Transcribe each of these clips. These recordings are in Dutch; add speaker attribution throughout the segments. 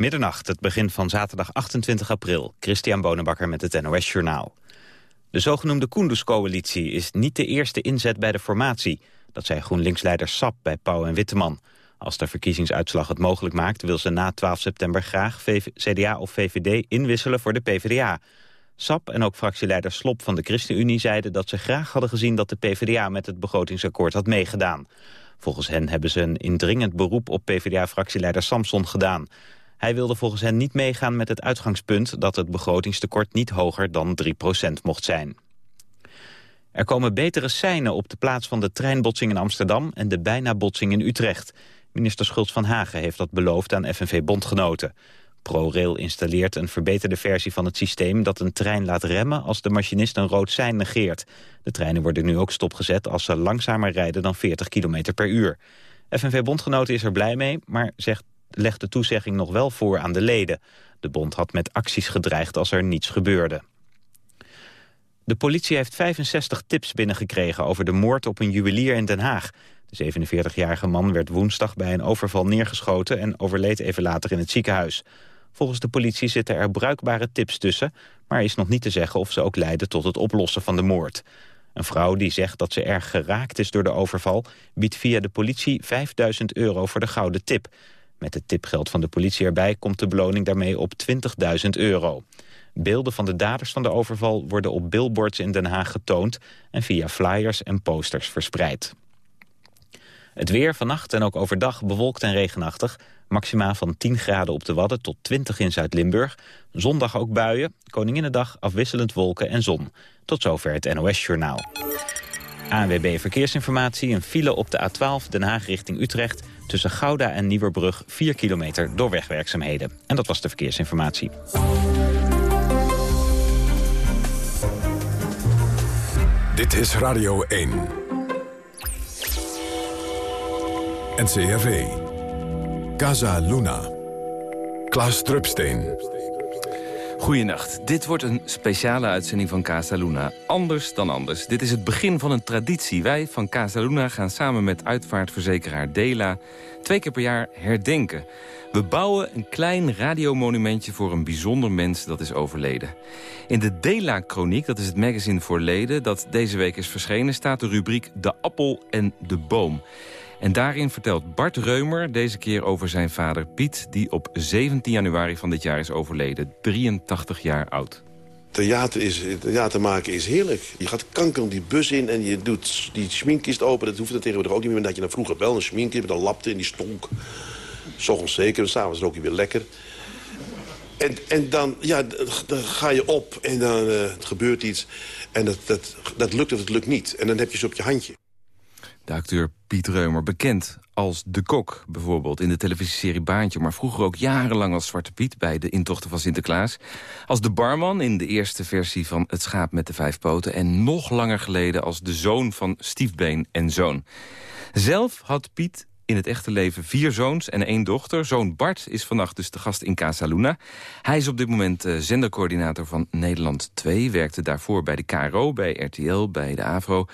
Speaker 1: Middernacht, het begin van zaterdag 28 april. Christian Bonenbakker met het NOS Journaal. De zogenoemde Kunduz-coalitie is niet de eerste inzet bij de formatie. Dat zei GroenLinks-leider Sap bij Pauw en Witteman. Als de verkiezingsuitslag het mogelijk maakt... wil ze na 12 september graag CDA of VVD inwisselen voor de PvdA. Sap en ook fractieleider Slop van de ChristenUnie zeiden dat ze graag hadden gezien... dat de PvdA met het begrotingsakkoord had meegedaan. Volgens hen hebben ze een indringend beroep op PvdA-fractieleider Samson gedaan. Hij wilde volgens hen niet meegaan met het uitgangspunt... dat het begrotingstekort niet hoger dan 3% mocht zijn. Er komen betere seinen op de plaats van de treinbotsing in Amsterdam... en de bijna botsing in Utrecht. Minister Schultz van Hagen heeft dat beloofd aan FNV-bondgenoten. ProRail installeert een verbeterde versie van het systeem... dat een trein laat remmen als de machinist een rood sein negeert. De treinen worden nu ook stopgezet als ze langzamer rijden dan 40 km per uur. FNV-bondgenoten is er blij mee, maar zegt, legt de toezegging nog wel voor aan de leden. De bond had met acties gedreigd als er niets gebeurde. De politie heeft 65 tips binnengekregen over de moord op een juwelier in Den Haag. De 47-jarige man werd woensdag bij een overval neergeschoten... en overleed even later in het ziekenhuis. Volgens de politie zitten er bruikbare tips tussen... maar is nog niet te zeggen of ze ook leiden tot het oplossen van de moord. Een vrouw die zegt dat ze erg geraakt is door de overval... biedt via de politie 5000 euro voor de gouden tip. Met het tipgeld van de politie erbij komt de beloning daarmee op 20.000 euro. Beelden van de daders van de overval worden op billboards in Den Haag getoond... en via flyers en posters verspreid. Het weer vannacht en ook overdag bewolkt en regenachtig. Maxima van 10 graden op de Wadden tot 20 in Zuid-Limburg. Zondag ook buien, Koninginnedag afwisselend wolken en zon. Tot zover het NOS-journaal. ANWB Verkeersinformatie, een file op de A12 Den Haag richting Utrecht... tussen Gouda en Nieuwerbrug 4 kilometer door wegwerkzaamheden. En dat was de verkeersinformatie.
Speaker 2: Dit is Radio 1. NCRV. Casa Luna. Klaas Drupsteen.
Speaker 3: Goedenacht. Dit wordt een speciale uitzending van Casa Luna. Anders dan anders. Dit is het begin van een traditie. Wij van Casa Luna gaan samen met uitvaartverzekeraar Dela... twee keer per jaar herdenken. We bouwen een klein radiomonumentje voor een bijzonder mens dat is overleden. In de Dela-chroniek, dat is het magazine voor leden... dat deze week is verschenen, staat de rubriek De Appel en de Boom... En daarin vertelt Bart Reumer deze keer over zijn vader Piet... die op 17 januari van dit jaar is overleden, 83 jaar oud.
Speaker 4: Theater, is, maken is heerlijk. Je gaat kanker die bus in en je doet die schminkkist open. Dat hoeft er tegenwoordig ook niet meer. Dat je dan vroeger wel een schminkkist met een lapte en die stonk. S'ochtends zeker, s'avonds rook je weer lekker. En, en dan, ja, dan ga je op en dan uh, gebeurt iets. En dat, dat, dat lukt of het lukt niet. En dan heb je ze op je handje.
Speaker 3: De acteur Piet Reumer, bekend als De Kok bijvoorbeeld... in de televisieserie Baantje, maar vroeger ook jarenlang als Zwarte Piet... bij de intochten van Sinterklaas. Als de barman in de eerste versie van Het Schaap met de Vijf Poten... en nog langer geleden als de zoon van Stiefbeen en Zoon. Zelf had Piet in het echte leven vier zoons en één dochter. Zoon Bart is vannacht dus de gast in Casa Luna. Hij is op dit moment uh, zendercoördinator van Nederland 2. Werkte daarvoor bij de KRO, bij RTL, bij de AVRO.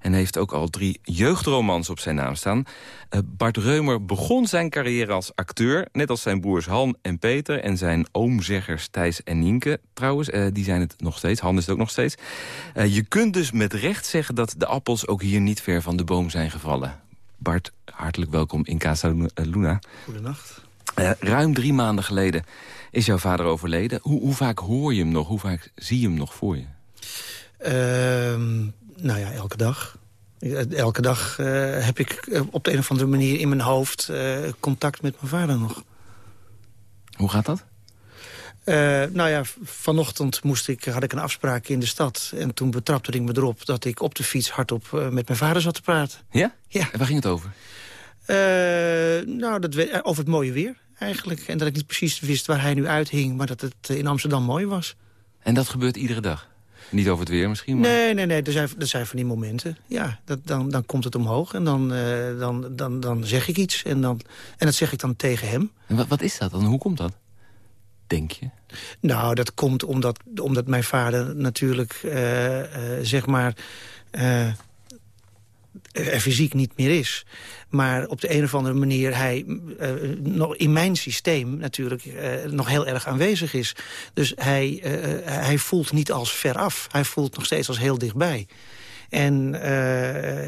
Speaker 3: En heeft ook al drie jeugdromans op zijn naam staan. Uh, Bart Reumer begon zijn carrière als acteur. Net als zijn broers Han en Peter. En zijn oomzeggers Thijs en Nienke. Trouwens, uh, die zijn het nog steeds. Han is het ook nog steeds. je kunt dus met recht zeggen dat de appels ook hier niet ver van de boom zijn gevallen. Bart, hartelijk welkom in Casa Luna.
Speaker 5: Goedenacht.
Speaker 3: Uh, ruim drie maanden geleden is jouw vader overleden. Hoe, hoe, vaak hoor je hem nog? Hoe vaak zie je hem nog voor je?
Speaker 5: Uh, nou ja, elke dag. Elke dag uh, heb ik eh, op de een of andere manier in mijn hoofd contact met mijn vader nog.
Speaker 3: Hoe gaat dat?
Speaker 5: Uh, nou ja, vanochtend moest ik, had ik een afspraak in de stad. En toen betrapte ik me erop dat ik op de fiets hardop uh, met mijn vader zat te praten.
Speaker 3: Ja?
Speaker 5: Ja.
Speaker 3: En waar ging het over?
Speaker 5: Uh, nou, dat, over het mooie weer eigenlijk. En dat ik niet precies wist waar hij nu uithing, maar dat het in Amsterdam mooi was.
Speaker 3: En dat gebeurt iedere dag? Niet over het weer misschien? Maar...
Speaker 5: Nee, nee, nee. Er zijn, er zijn van die momenten. Ja, dat, dan, dan komt het omhoog en dan, dan, dan, dan zeg ik iets. En, dan, en dat zeg ik dan tegen hem.
Speaker 3: En wat, wat is dat dan? Hoe komt dat? Denk je?
Speaker 5: Nou, dat komt omdat, omdat mijn vader natuurlijk, uh, uh, zeg maar... Uh, er fysiek niet meer is. Maar op de een of andere manier hij nog in mijn systeem natuurlijk nog heel erg aanwezig is. Dus hij, hij voelt niet als veraf. Hij voelt nog steeds als heel dichtbij. En,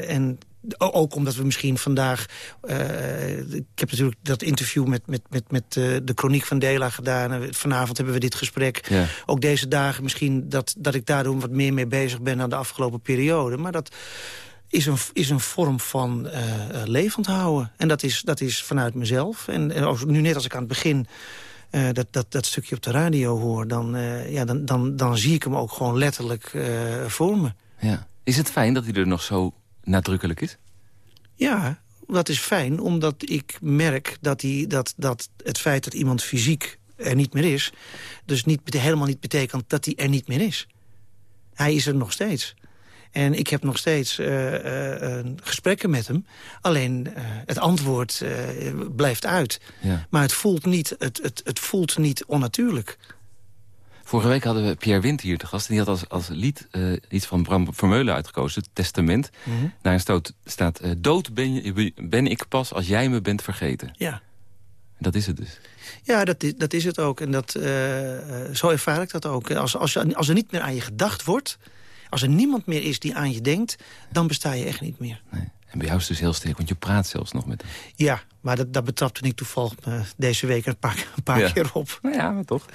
Speaker 5: en ook omdat we misschien vandaag... Uh, ik heb natuurlijk dat interview met, met, met, met uh, de chroniek van Dela gedaan. Vanavond hebben we dit gesprek. Ja. Ook deze dagen misschien dat, dat ik daardoor wat meer mee bezig ben... dan de afgelopen periode. Maar dat is een, is een vorm van uh, levend houden. En dat is, dat is vanuit mezelf. En, en nu net als ik aan het begin... Uh, dat, dat, dat stukje op de radio hoor... dan, uh, ja, dan, dan, dan zie ik hem ook gewoon letterlijk uh, voor me.
Speaker 3: Ja. Is het fijn dat hij er nog zo nadrukkelijk is?
Speaker 5: Ja, dat is fijn, omdat ik merk dat, die, dat, dat het feit dat iemand fysiek er niet meer is... dus niet, helemaal niet betekent dat hij er niet meer is. Hij is er nog steeds. En ik heb nog steeds uh, uh, gesprekken met hem. Alleen het antwoord blijft uit. Ja. Maar het voelt, niet, het, het, het voelt niet onnatuurlijk.
Speaker 3: Vorige week hadden we Pierre Wind hier te gast. En die had als, als lied uh, iets van Bram Vermeulen uitgekozen. Testament. Mm -hmm. Daarin stoot, staat... Uh, dood ben, je, ben ik pas als jij me bent vergeten.
Speaker 5: Ja.
Speaker 3: Dat is het dus.
Speaker 5: Ja, dat is, dat is het ook. En dat, uh, zo ervaar ik dat ook. Als, als, als er niet meer aan je gedacht wordt... als er niemand meer is die aan je denkt... dan besta je echt niet meer.
Speaker 3: Nee. En bij jou is het dus heel sterk, want je praat zelfs nog met hem.
Speaker 5: Ja, maar dat, dat betrapte ik toevallig deze week een paar, een paar
Speaker 3: ja.
Speaker 5: keer op.
Speaker 3: Nou ja, maar toch.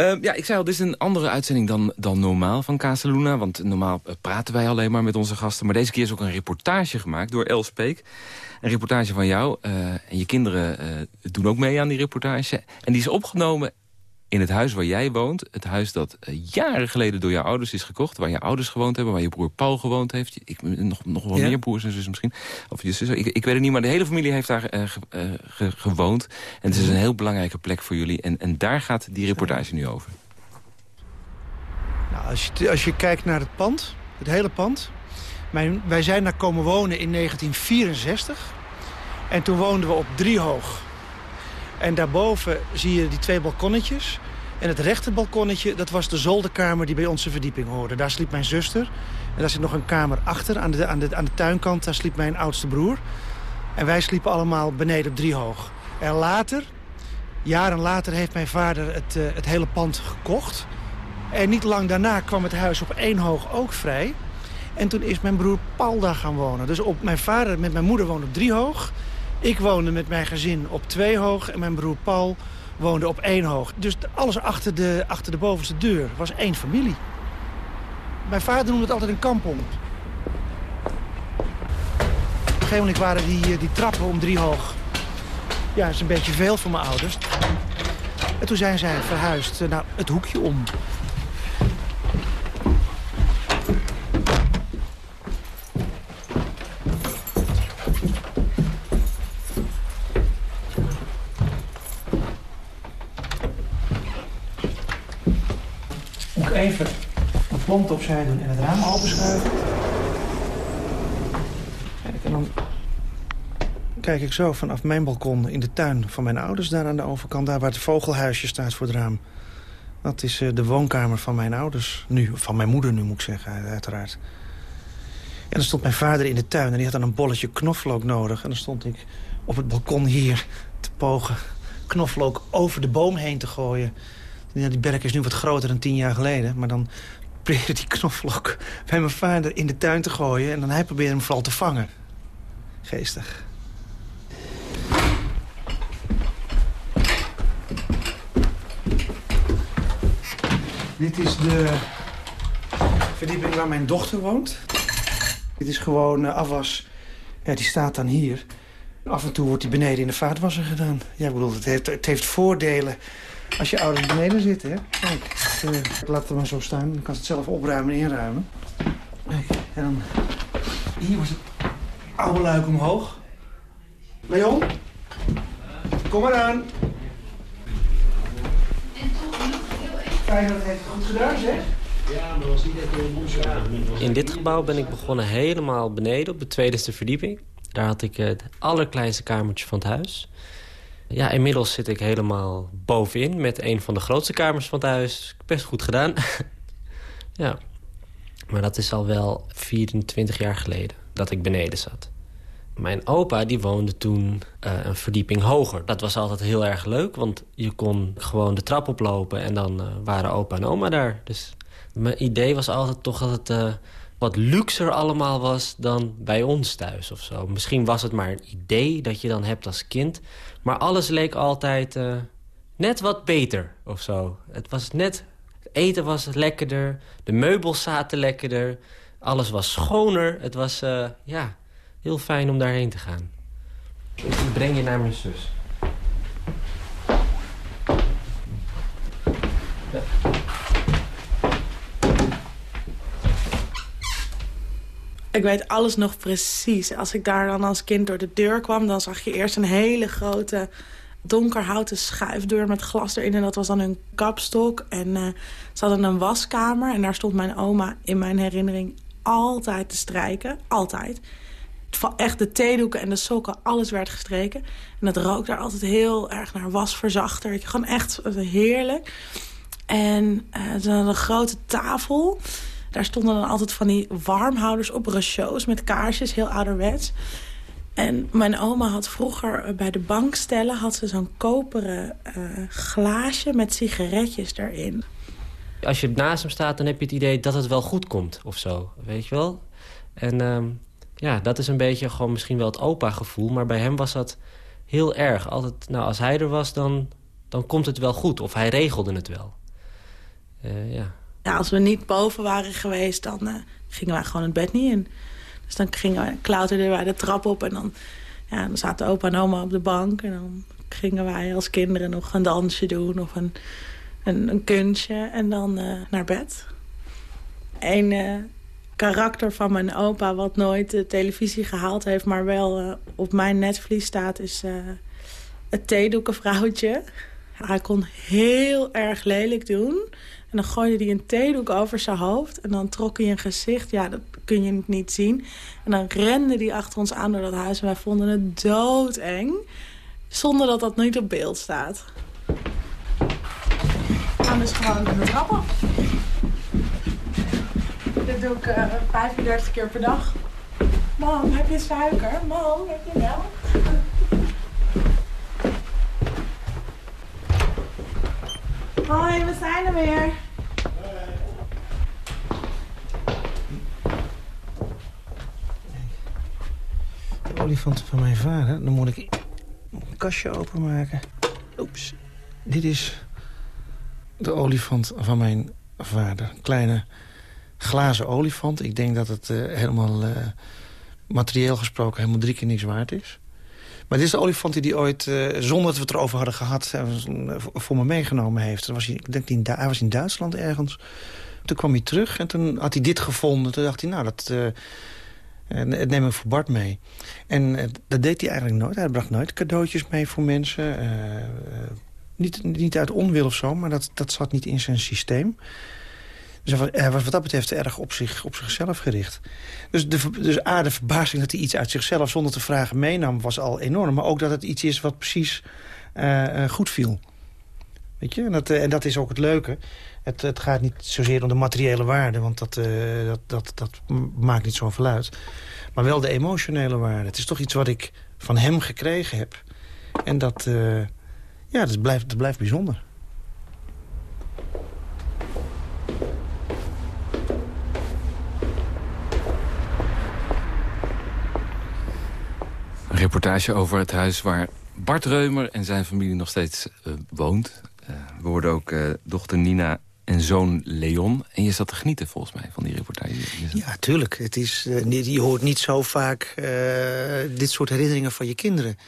Speaker 3: Uh, ja, ik zei al, dit is een andere uitzending dan, dan normaal van Casaluna. Want normaal uh, praten wij alleen maar met onze gasten. Maar deze keer is ook een reportage gemaakt door Els Peek. Een reportage van jou. Uh, en je kinderen doen ook mee aan die reportage. En die is opgenomen in het huis waar jij woont. Het huis dat uh, jaren geleden door jouw ouders is gekocht. Waar je ouders gewoond hebben, waar je broer Paul gewoond heeft. Ik, nog, nog wel ja. meer broers en zussen misschien. Of je zus, ik, ik, weet het niet, maar de hele familie heeft daar uh, ge, uh, ge, gewoond. En het is een heel belangrijke plek voor jullie. En, en daar gaat die reportage nu over.
Speaker 5: Nou, als, je, als je kijkt naar het pand, het hele pand. Mijn, wij zijn daar komen wonen in 1964. En toen woonden we op Driehoog. En daarboven zie je die twee balkonnetjes. En het rechter balkonnetje, dat was de zolderkamer die bij onze verdieping hoorde. Daar sliep mijn zuster. En daar zit nog een kamer achter, aan de, aan de, aan de tuinkant. Daar sliep mijn oudste broer. En wij sliepen allemaal beneden op driehoog. En later, jaren later, heeft mijn vader het, uh, het hele pand gekocht. En niet lang daarna kwam het huis op één hoog ook vrij. En toen is mijn broer Paul daar gaan wonen. Dus op, mijn vader met mijn moeder woonde op driehoog. Ik woonde met mijn gezin op twee hoog en mijn broer Paul woonde op één hoog. Dus alles achter de, achter de bovenste deur was één familie. Mijn vader noemde het altijd een kampong. Op een gegeven moment waren die, die trappen om drie hoog. Ja, dat is een beetje veel voor mijn ouders. En toen zijn zij verhuisd naar het hoekje om. even pomp opzij doen en het raam openschuiven. En dan kijk ik zo vanaf mijn balkon in de tuin van mijn ouders... daar aan de overkant, daar waar het vogelhuisje staat voor het raam. Dat is uh, de woonkamer van mijn ouders nu. Van mijn moeder nu, moet ik zeggen, uiteraard. En dan stond mijn vader in de tuin en die had dan een bolletje knoflook nodig. En dan stond ik op het balkon hier te pogen knoflook over de boom heen te gooien... Die berk is nu wat groter dan tien jaar geleden. Maar dan probeerde die knoflook bij mijn vader in de tuin te gooien. En dan hij probeerde hem vooral te vangen. Geestig. Dit is de verdieping waar mijn dochter woont. Dit is gewoon uh, afwas. Ja, die staat dan hier. Af en toe wordt die beneden in de vaatwasser gedaan. Ja, ik bedoel, het heeft, het heeft voordelen als je ouders beneden zitten, hè. Kijk, laat het maar zo staan. Dan kan ze het zelf opruimen en inruimen. Kijk, en dan... Hier was het oude luik omhoog. Leon? Kom maar aan. Fijn dat het goed gedaan, zeg.
Speaker 6: Ja, maar was niet echt In dit gebouw ben ik begonnen helemaal beneden op de tweede verdieping. Daar had ik het allerkleinste kamertje van het huis. Ja, inmiddels zit ik helemaal bovenin met een van de grootste kamers van het huis. Best goed gedaan. ja. Maar dat is al wel 24 jaar geleden. dat ik beneden zat. Mijn opa die woonde toen uh, een verdieping hoger. Dat was altijd heel erg leuk, want je kon gewoon de trap oplopen... en dan uh, waren opa en oma daar. Dus mijn idee was altijd toch dat het uh, wat luxer allemaal was... dan bij ons thuis of zo. Misschien was het maar een idee dat je dan hebt als kind. Maar alles leek altijd net wat beter of zo. Het was net... Het eten was lekkerder, de meubels zaten lekkerder... alles was schoner. Het was, ja heel fijn om daarheen te gaan. Ik breng je naar mijn zus.
Speaker 7: Ik weet alles nog precies. Als ik daar dan als kind door de deur kwam... dan zag je eerst een hele grote donkerhouten schuifdeur met glas erin. En dat was dan hun kapstok. En uh, ze hadden een waskamer. En daar stond mijn oma in mijn herinnering altijd te strijken. Altijd echt de theedoeken en de sokken, alles werd gestreken. En dat rook daar altijd heel erg naar wasverzachter. Gewoon echt heerlijk. En uh, ze hadden een grote tafel. Daar stonden dan altijd van die warmhouders op recho's met kaarsjes, heel ouderwets. En mijn oma had vroeger bij de bankstellen had ze zo'n koperen uh, glaasje met sigaretjes erin.
Speaker 6: Als je naast hem staat, dan heb je het idee dat het wel goed komt of zo, weet je wel? En uh, ja, dat is een beetje gewoon misschien wel het opa-gevoel. Maar bij hem was dat heel erg. Altijd, nou, als hij er was, dan, dan komt het wel goed. Of hij regelde het wel. Uh, ja.
Speaker 7: Ja, als we niet boven waren geweest, dan uh, gingen wij gewoon het bed niet in. Dus dan gingen wij, klauterden wij de trap op en dan, ja, dan zaten opa en oma op de bank. En dan gingen wij als kinderen nog een dansje doen of een, een, een kunstje en dan uh, naar bed. En karakter van mijn opa... wat nooit de televisie gehaald heeft... maar wel op mijn netvlies staat, is het theedoekenvrouwtje. Hij kon heel erg lelijk doen. En dan gooide hij een theedoek over zijn hoofd. En dan trok hij een gezicht. Ja, dat kun je niet zien. En dan rende hij achter ons aan door dat huis. En wij vonden het doodeng. Zonder dat dat niet op beeld staat. We gaan dus gewoon de trappen. Dit doe ik uh, 35 keer per dag. Mam, heb je suiker? Mam, heb je melk? Hoi, we zijn er weer.
Speaker 5: De olifant van mijn vader. Dan moet ik een kastje openmaken. Oeps. Dit is de olifant van mijn vader. Kleine glazen olifant. Ik denk dat het uh, helemaal uh, materieel gesproken helemaal drie keer niks waard is. Maar dit is de olifant die ooit, uh, zonder dat we het erover hadden gehad... voor me meegenomen heeft. was hij, ik denk, hij was in Duitsland ergens. Toen kwam hij terug en toen had hij dit gevonden. Toen dacht hij, nou, dat, dat neem ik voor Bart mee. En dat deed hij eigenlijk nooit. Hij bracht nooit cadeautjes mee voor mensen. niet, niet uit onwil of zo, maar dat, dat zat niet in zijn systeem. Dus hij was wat dat betreft erg op, zich, op zichzelf gericht. Dus, de, dus A, verbazing dat hij iets uit zichzelf zonder te vragen meenam... was al enorm. Maar ook dat het iets is wat precies uh, goed viel. Weet je? En dat, uh, en dat is ook het leuke. Het, het, gaat niet zozeer om de materiële waarde, want dat, dat, dat, dat maakt niet zoveel uit. Maar wel de emotionele waarde. Het is toch iets wat ik van hem gekregen heb. En dat, ja, dat, blijft, dat blijft bijzonder.
Speaker 3: Een reportage over het huis waar Bart Reumer en zijn familie nog steeds uh, woont. Uh, we hoorden ook uh, dochter Nina en zoon Leon. En je zat te genieten volgens mij van die reportage.
Speaker 5: Ja, tuurlijk. Het is, je hoort niet zo vaak dit soort herinneringen van je kinderen.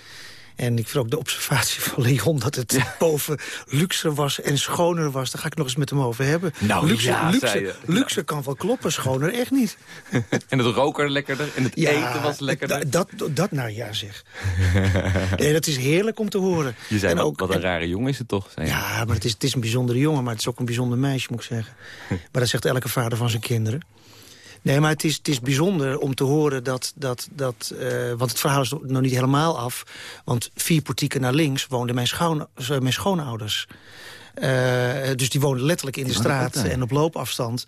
Speaker 5: En ik vind ook de observatie van Leon dat het boven luxe was en schoner was. Daar ga ik nog eens met hem over hebben.
Speaker 3: Nou,
Speaker 5: luxe,
Speaker 3: ja,
Speaker 5: luxe, luxe kan wel kloppen, schoner echt niet.
Speaker 3: en het rook er lekkerder en het eten was lekkerder.
Speaker 5: Dat, dat, nou ja zeg. nee, dat is heerlijk om te horen.
Speaker 3: Je zei, en ook, wat een rare jongen is het toch?
Speaker 5: Ja, maar het is, het is een bijzondere jongen, maar het is ook een bijzonder meisje, moet ik zeggen. maar dat zegt elke vader van zijn kinderen. Nee, maar het is, het is bijzonder om te horen dat... dat, dat uh, want het verhaal is nog niet helemaal af. Want vier portieken naar links woonden mijn, schoon, mijn schoonouders. Uh, dus die woonden letterlijk in de straat en op loopafstand.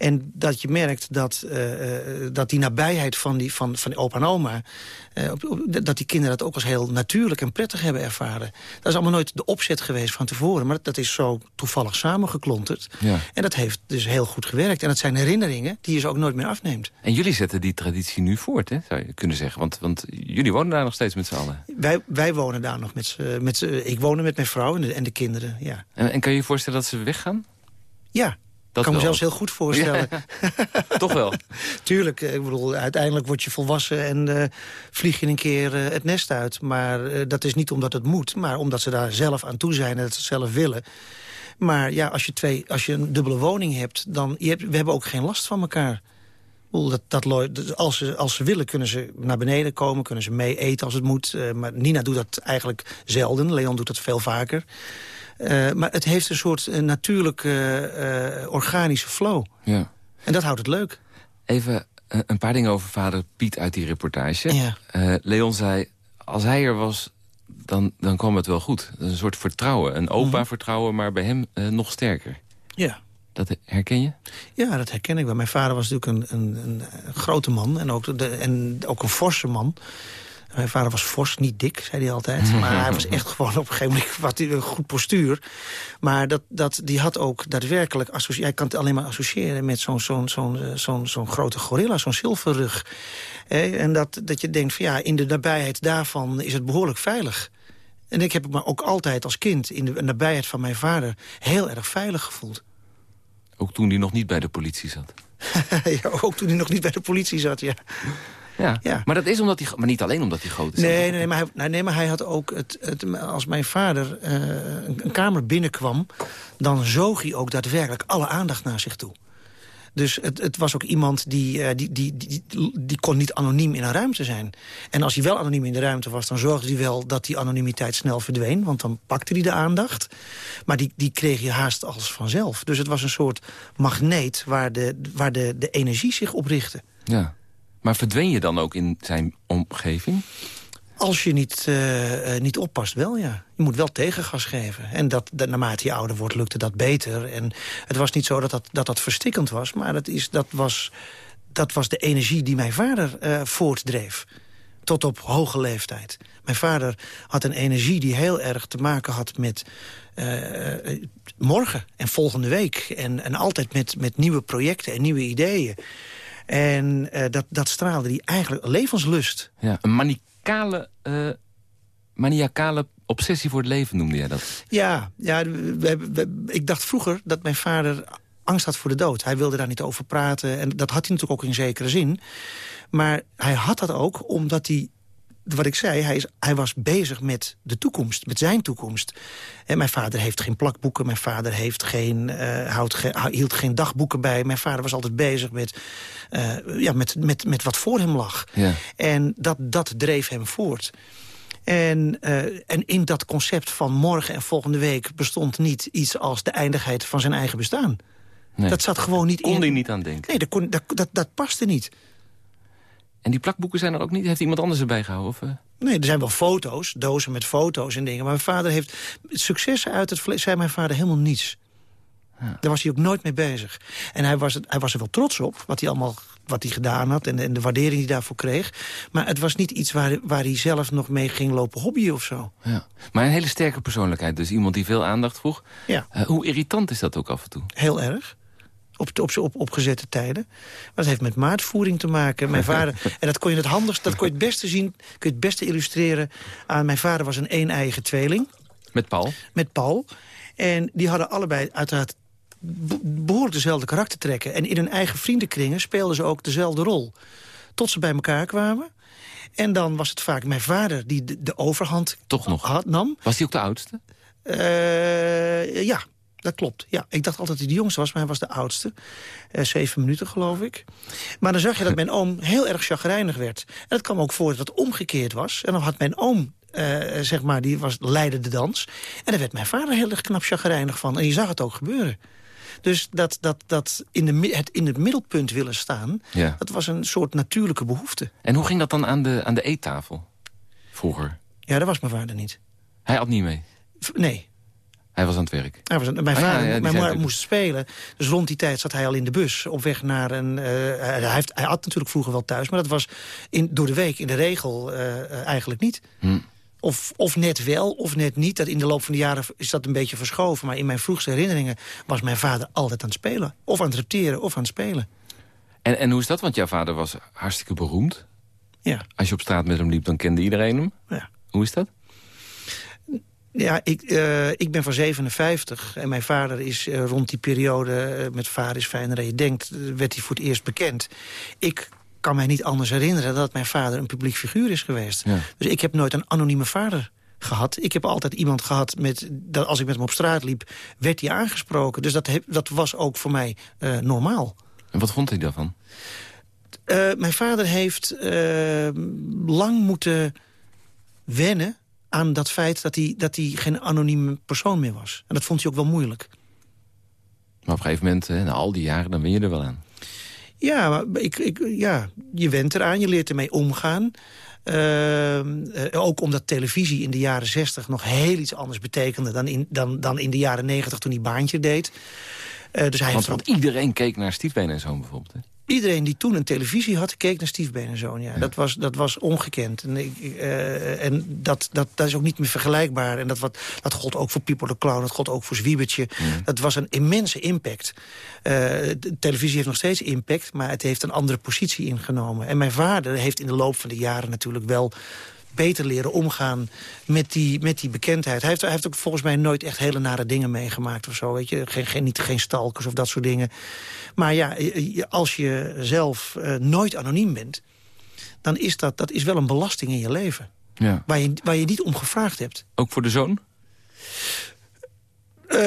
Speaker 5: En dat je merkt dat, uh, dat die nabijheid van, die, van, van opa en oma... Uh, dat die kinderen dat ook als heel natuurlijk en prettig hebben ervaren. Dat is allemaal nooit de opzet geweest van tevoren. Maar dat is zo toevallig samengeklonterd. Ja. En dat heeft dus heel goed gewerkt. En dat zijn herinneringen die je ze ook nooit meer afneemt.
Speaker 3: En jullie zetten die traditie nu voort, hè, zou je kunnen zeggen. Want, want jullie wonen daar nog steeds met z'n allen.
Speaker 5: Wij, wij wonen daar nog met, met Ik woon met mijn vrouw en de, en de kinderen, ja.
Speaker 3: En, en kan je je voorstellen dat ze weggaan?
Speaker 5: Ja, dat kan me zelfs heel goed voorstellen.
Speaker 3: Toch wel?
Speaker 5: Tuurlijk, ik bedoel, uiteindelijk word je volwassen en uh, vlieg je een keer uh, het nest uit. Maar uh, dat is niet omdat het moet, maar omdat ze daar zelf aan toe zijn en het zelf willen. Maar ja, als je, twee, als je een dubbele woning hebt, dan je hebt, we hebben ook geen last van elkaar. Dat, dat, als, ze, als ze willen kunnen ze naar beneden komen, kunnen ze mee eten als het moet. maar Nina doet dat eigenlijk zelden, Leon doet dat veel vaker. Uh, maar het heeft een soort uh, natuurlijke, uh, organische flow. Ja. En dat houdt het leuk.
Speaker 3: Even een paar dingen over vader Piet uit die reportage. Ja. Leon zei, als hij er was, dan, dan kwam het wel goed. Dat is een soort vertrouwen, een opa-vertrouwen, maar bij hem nog sterker.
Speaker 5: Ja.
Speaker 3: Dat herken je?
Speaker 5: Ja, dat herken ik wel. Mijn vader was natuurlijk een, een, een grote man en ook, de, en ook een forse man. Mijn vader was fors, niet dik, zei hij altijd. Maar hij was echt gewoon op een gegeven moment wat, een goed postuur. Maar dat, dat, die had ook daadwerkelijk... Jij kan het alleen maar associëren met zo'n zo'n zo'n eh, zo'n zo'n grote gorilla, zo'n zilverrug. en dat, dat je denkt van ja, in de nabijheid daarvan is het behoorlijk veilig. En ik heb me ook altijd als kind in de nabijheid van mijn vader heel erg veilig gevoeld.
Speaker 3: Ook toen hij nog niet bij de politie zat?
Speaker 5: ja, ook toen hij nog niet bij de politie zat, ja.
Speaker 3: Ja. ja. Maar dat is omdat hij, maar niet alleen omdat hij groot is.
Speaker 5: Nee, nee, maar hij, nee, maar hij had ook het, het als mijn vader uh, een, kamer binnenkwam, dan zoog hij ook daadwerkelijk alle aandacht naar zich toe. Dus het, het, was ook iemand die, uh, die, die, die, die, kon niet anoniem in een ruimte zijn. En als hij wel anoniem in de ruimte was... dan zorgde hij wel dat die anonimiteit snel verdween. Want dan pakte hij de aandacht. Maar die, die kreeg je haast als vanzelf. Dus het was een soort magneet waar de, waar de, de energie zich op richtte.
Speaker 3: Ja. Maar verdween je dan ook in zijn omgeving?
Speaker 5: Als je niet, uh, niet oppast, wel ja. Je moet wel tegengas geven. En dat, naarmate je ouder wordt, lukte dat beter. En het was niet zo dat dat, dat, dat verstikkend was. Maar dat, is, dat, was, dat was de energie die mijn vader uh, voortdreef. Tot op hoge leeftijd. Mijn vader had een energie die heel erg te maken had met... Morgen en volgende week. En, en altijd met, met nieuwe projecten en nieuwe ideeën. En uh, dat, dat straalde die eigenlijk levenslust.
Speaker 3: Ja, een maniacale, uh, maniacale obsessie voor het leven noemde jij dat?
Speaker 5: Ja, ja we, we, ik dacht vroeger dat mijn vader angst had voor de dood. Hij wilde daar niet over praten. En dat had hij natuurlijk ook in zekere zin. Maar hij had dat ook omdat hij wat ik zei, hij, is, hij was bezig met de toekomst, met zijn toekomst. En mijn vader heeft geen plakboeken, mijn vader heeft geen, uh, houdt ge, hield geen dagboeken bij. Mijn vader was altijd bezig met, uh, ja, met, met, met wat voor hem lag. Ja. En dat, dat dreef hem voort. En, uh, en in dat concept van morgen en volgende week bestond niet iets als de eindigheid van zijn eigen bestaan. Nee. Dat zat gewoon niet
Speaker 3: kon
Speaker 5: in.
Speaker 3: Kon hij niet aan denken?
Speaker 5: Nee, dat, kon, dat, dat, dat paste niet.
Speaker 3: En die plakboeken zijn er ook niet? Heeft iemand anders erbij gehouden? Of, uh?
Speaker 5: Nee, er zijn wel foto's, dozen met foto's en dingen. Maar mijn vader heeft successen uit het verleden, zei mijn vader helemaal niets. Ja. Daar was hij ook nooit mee bezig. En hij was, hij was er wel trots op, wat hij allemaal wat hij gedaan had... En, en de waardering die hij daarvoor kreeg. Maar het was niet iets waar, waar hij zelf nog mee ging lopen hobbyen of zo.
Speaker 3: Ja. Maar een hele sterke persoonlijkheid. Dus iemand die veel aandacht vroeg. Ja. Uh, hoe irritant is dat ook af en toe?
Speaker 5: Heel erg op, op, op opgezette tijden. Maar dat heeft met maatvoering te maken. Mijn vader, en dat kon je het handigst, dat kon je het beste zien, kun je het beste illustreren aan mijn vader was een een-eigen tweeling.
Speaker 3: Met Paul?
Speaker 5: Met Paul. En die hadden allebei uiteraard behoorlijk dezelfde karaktertrekken. En in hun eigen vriendenkringen speelden ze ook dezelfde rol. Tot ze bij elkaar kwamen. En dan was het vaak mijn vader die de, de overhand
Speaker 3: Toch nog?
Speaker 5: Had, nam.
Speaker 3: Was hij ook de oudste?
Speaker 5: Uh, ja, dat klopt. Ja, ik dacht altijd dat hij de jongste was, maar hij was de oudste. Uh, zeven minuten, geloof ik. Maar dan zag je dat mijn oom heel erg chagrijnig werd. En het kwam ook voor dat het omgekeerd was. En dan had mijn oom uh, zeg maar, die was, leidde de dans. En daar werd mijn vader heel erg knap chagrijnig van. En je zag het ook gebeuren. Dus dat, dat, dat in, de, het in het middelpunt willen staan... Ja. dat was een soort natuurlijke behoefte.
Speaker 3: En hoe ging dat dan aan de, aan de eettafel? Vroeger?
Speaker 5: Ja, dat was mijn vader niet.
Speaker 3: Hij had niet mee?
Speaker 5: Nee.
Speaker 3: Hij was aan het werk?
Speaker 5: Hij was aan, mijn
Speaker 3: Ah,
Speaker 5: vader
Speaker 3: ja,
Speaker 5: mijn moeder moest spelen. Dus rond die tijd zat hij al in de bus. Op weg naar een... eh, hij, heeft, hij had natuurlijk vroeger wel thuis. Maar dat was in, door de week in de regel eh, eh, eigenlijk niet.
Speaker 3: Hm.
Speaker 5: Of, of net wel, of net niet. Dat in de loop van de jaren is dat een beetje verschoven. Maar in mijn vroegste herinneringen was mijn vader altijd aan het spelen. Of aan het repeteren, of aan het spelen.
Speaker 3: En, en hoe is dat? Want jouw vader was hartstikke beroemd.
Speaker 5: Ja,
Speaker 3: Als je op straat met hem liep, dan kende iedereen hem.
Speaker 5: ja.
Speaker 3: Hoe is dat?
Speaker 5: Ja, ik, eh, ik ben van 57 en mijn vader is eh, rond die periode... eh, met Vader is fijner dan je denkt, werd hij voor het eerst bekend. Ik kan mij niet anders herinneren dat mijn vader een publiek figuur is geweest.
Speaker 3: Ja.
Speaker 5: Dus ik heb nooit een anonieme vader gehad. Ik heb altijd iemand gehad met dat als ik met hem op straat liep, werd hij aangesproken. Dus dat, heb, dat was ook voor mij normaal.
Speaker 3: En wat vond hij daarvan?
Speaker 5: Mijn vader heeft lang moeten wennen aan dat feit dat hij, dat hij geen anonieme persoon meer was. En dat vond hij ook wel moeilijk.
Speaker 3: Maar op een gegeven moment, hè, na al die jaren, dan ben je er wel aan.
Speaker 5: Ja, maar ik, ik, ja, je went eraan, je leert ermee omgaan. Ehm, eh, ook omdat televisie in de jaren zestig nog heel iets anders betekende... dan in, dan, dan in de jaren negentig toen hij baantje deed. Eh, dus hij
Speaker 3: Want,
Speaker 5: heeft
Speaker 3: want iedereen keek naar Stiefbeen en Zoon bijvoorbeeld. Hè?
Speaker 5: Iedereen die toen een televisie had, keek naar Steve Been en Zoon. Ja. Dat, was, dat was ongekend. En, ik, eh, en dat, dat, dat is ook niet meer vergelijkbaar. En dat, wat, dat gold ook voor Pieper de Clown, dat gold ook voor Zwiebertje. Dat was een immense impact. Eh, de televisie heeft nog steeds impact, maar het heeft een andere positie ingenomen. En mijn vader heeft in de loop van de jaren natuurlijk wel beter leren omgaan met die, met die bekendheid. Hij heeft, hij heeft ook volgens mij nooit echt hele nare dingen meegemaakt of zo. Weet je? Geen, geen, niet, geen stalkers of dat soort dingen. Maar ja, als je zelf eh, nooit anoniem bent... dan is dat, dat is wel een belasting in je leven.
Speaker 3: Ja.
Speaker 5: Waar je, waar je niet om gevraagd hebt.
Speaker 3: Ook voor de zoon?
Speaker 5: Eh,